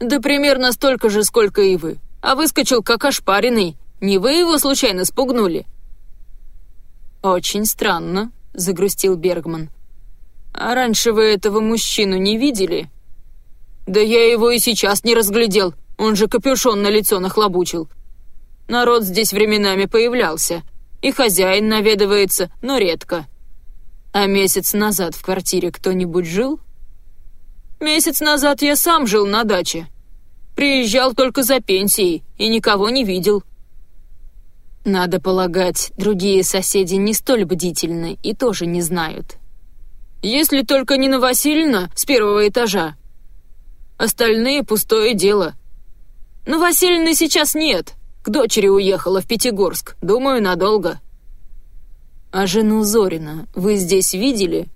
Speaker 2: Да примерно столько же, сколько и вы. А выскочил как ошпаренный. Не вы его случайно спугнули? Очень странно, загрустил Бергман. А раньше вы этого мужчину не видели? Да я его и сейчас не разглядел. Он же капюшон на лицо нахлобучил. Народ здесь временами появлялся, и хозяин наведывается, но редко. А месяц назад в квартире кто-нибудь жил? Месяц назад я сам жил на даче. Приезжал только за пенсией и никого не видел. Надо полагать, другие соседи не столь бдительны и тоже не знают. Если только не на Васильевна с первого этажа. Остальные пустое дело. Но Васильевны сейчас нет. К дочери уехала в Пятигорск. Думаю, надолго». «А жену Зорина вы здесь видели?»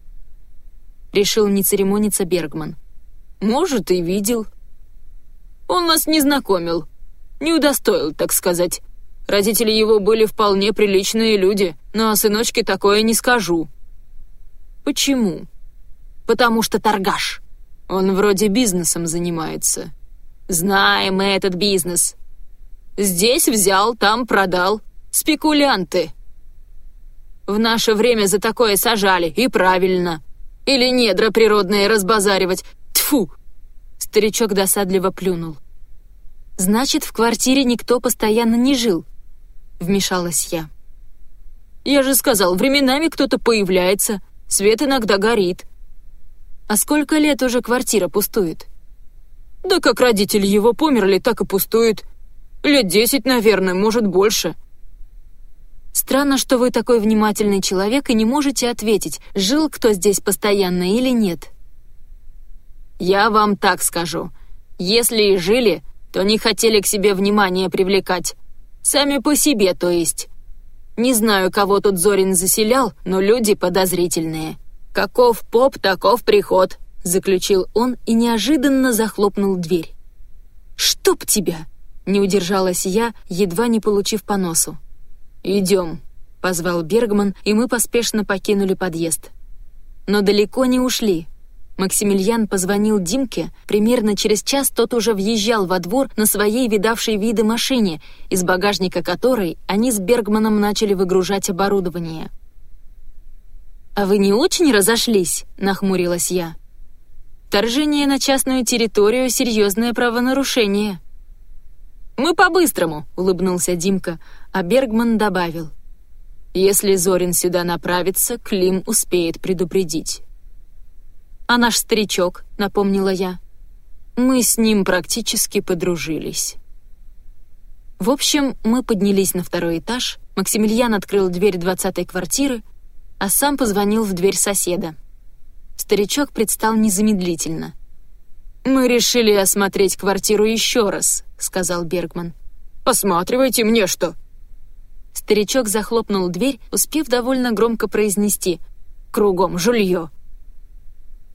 Speaker 2: Решил не церемониться Бергман. «Может, и видел. Он нас не знакомил. Не удостоил, так сказать. Родители его были вполне приличные люди, но о сыночке такое не скажу». «Почему?» «Потому что торгаш. Он вроде бизнесом занимается». «Знаем мы этот бизнес. Здесь взял, там продал. Спекулянты. В наше время за такое сажали, и правильно. Или недра природные разбазаривать. Тфу! Старичок досадливо плюнул. «Значит, в квартире никто постоянно не жил?» Вмешалась я. «Я же сказал, временами кто-то появляется, свет иногда горит». «А сколько лет уже квартира пустует?» «Да как родители его померли, так и пустует. Лет десять, наверное, может, больше». «Странно, что вы такой внимательный человек и не можете ответить, жил кто здесь постоянно или нет». «Я вам так скажу. Если и жили, то не хотели к себе внимание привлекать. Сами по себе, то есть. Не знаю, кого тут Зорин заселял, но люди подозрительные. Каков поп, таков приход», — заключил он и неожиданно захлопнул дверь. «Чтоб тебя!» Не удержалась я, едва не получив по носу. «Идем», — позвал Бергман, и мы поспешно покинули подъезд. Но далеко не ушли. Максимилиан позвонил Димке, примерно через час тот уже въезжал во двор на своей видавшей виды машине, из багажника которой они с Бергманом начали выгружать оборудование. «А вы не очень разошлись?» — нахмурилась я. «Вторжение на частную территорию — серьезное правонарушение». «Мы по-быстрому», — улыбнулся Димка, а Бергман добавил. «Если Зорин сюда направится, Клим успеет предупредить». «А наш старичок», — напомнила я. «Мы с ним практически подружились». В общем, мы поднялись на второй этаж, Максимилиан открыл дверь двадцатой квартиры, а сам позвонил в дверь соседа. Старичок предстал незамедлительно — «Мы решили осмотреть квартиру еще раз», — сказал Бергман. «Осматривайте мне что?» Старичок захлопнул дверь, успев довольно громко произнести «Кругом жулье».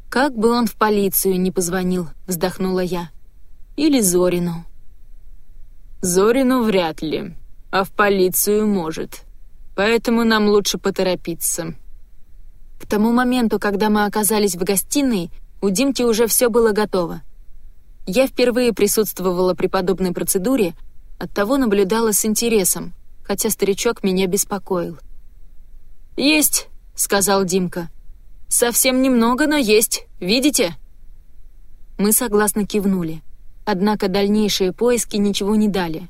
Speaker 2: «Как бы он в полицию не позвонил», — вздохнула я. «Или Зорину». «Зорину вряд ли, а в полицию может. Поэтому нам лучше поторопиться». К тому моменту, когда мы оказались в гостиной, у Димки уже все было готово. Я впервые присутствовала при подобной процедуре,
Speaker 1: Оттого наблюдала с интересом, хотя старичок меня беспокоил.
Speaker 2: «Есть», — сказал Димка. «Совсем немного, но есть. Видите?»
Speaker 1: Мы согласно кивнули. Однако дальнейшие поиски ничего не дали.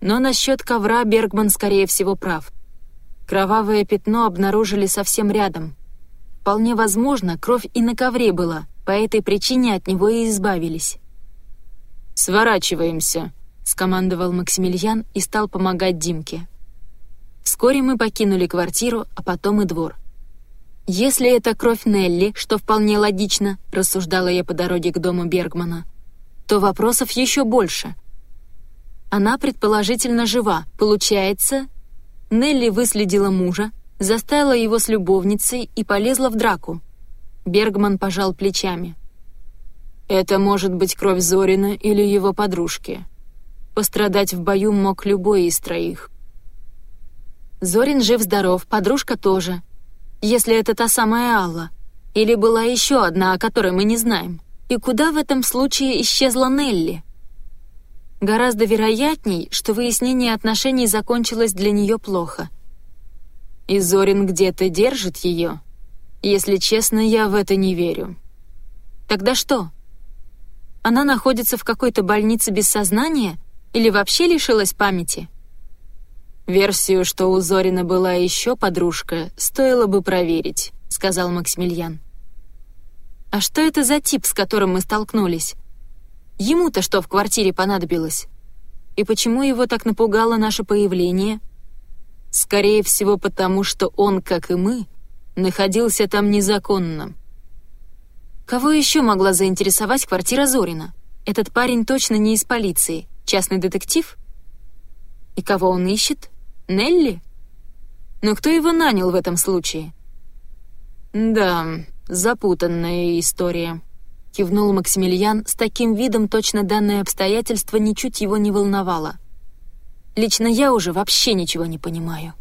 Speaker 1: Но насчет ковра Бергман, скорее всего, прав. Кровавое пятно обнаружили совсем рядом. Вполне возможно, кровь и на ковре была, по этой причине от него и избавились.
Speaker 2: «Сворачиваемся», — скомандовал Максимилиан и стал помогать Димке.
Speaker 1: Вскоре мы покинули квартиру, а потом и двор. «Если это кровь Нелли, что вполне логично», — рассуждала я по дороге к дому Бергмана, то вопросов еще больше. Она предположительно жива, получается, Нелли выследила мужа, заставила его с любовницей и полезла в драку. Бергман пожал плечами.
Speaker 2: «Это может быть кровь Зорина или его подружки. Пострадать в бою мог любой из троих».
Speaker 1: Зорин жив-здоров, подружка тоже если это та самая Алла. Или была еще одна, о которой мы не знаем. И куда в этом случае исчезла Нелли? Гораздо вероятней, что выяснение отношений закончилось для нее плохо.
Speaker 2: И Зорин где-то держит ее? Если честно, я в это не верю.
Speaker 1: Тогда что? Она находится в какой-то больнице без сознания или вообще лишилась памяти?
Speaker 2: «Версию, что у Зорина была еще подружка, стоило бы проверить», — сказал Максимилиан.
Speaker 1: «А что это за тип, с которым мы столкнулись? Ему-то что в квартире понадобилось? И почему его так напугало наше появление?»
Speaker 2: «Скорее всего, потому что он, как и мы, находился там незаконно».
Speaker 1: Кого еще могла заинтересовать квартира Зорина? Этот парень точно не из полиции. Частный детектив? И кого он ищет? Нелли? Но кто его нанял в этом случае?
Speaker 2: Да, запутанная история.
Speaker 1: Кивнул Максимилиан с таким видом, точно данное обстоятельство ничуть его не волновало. Лично я уже вообще ничего не понимаю.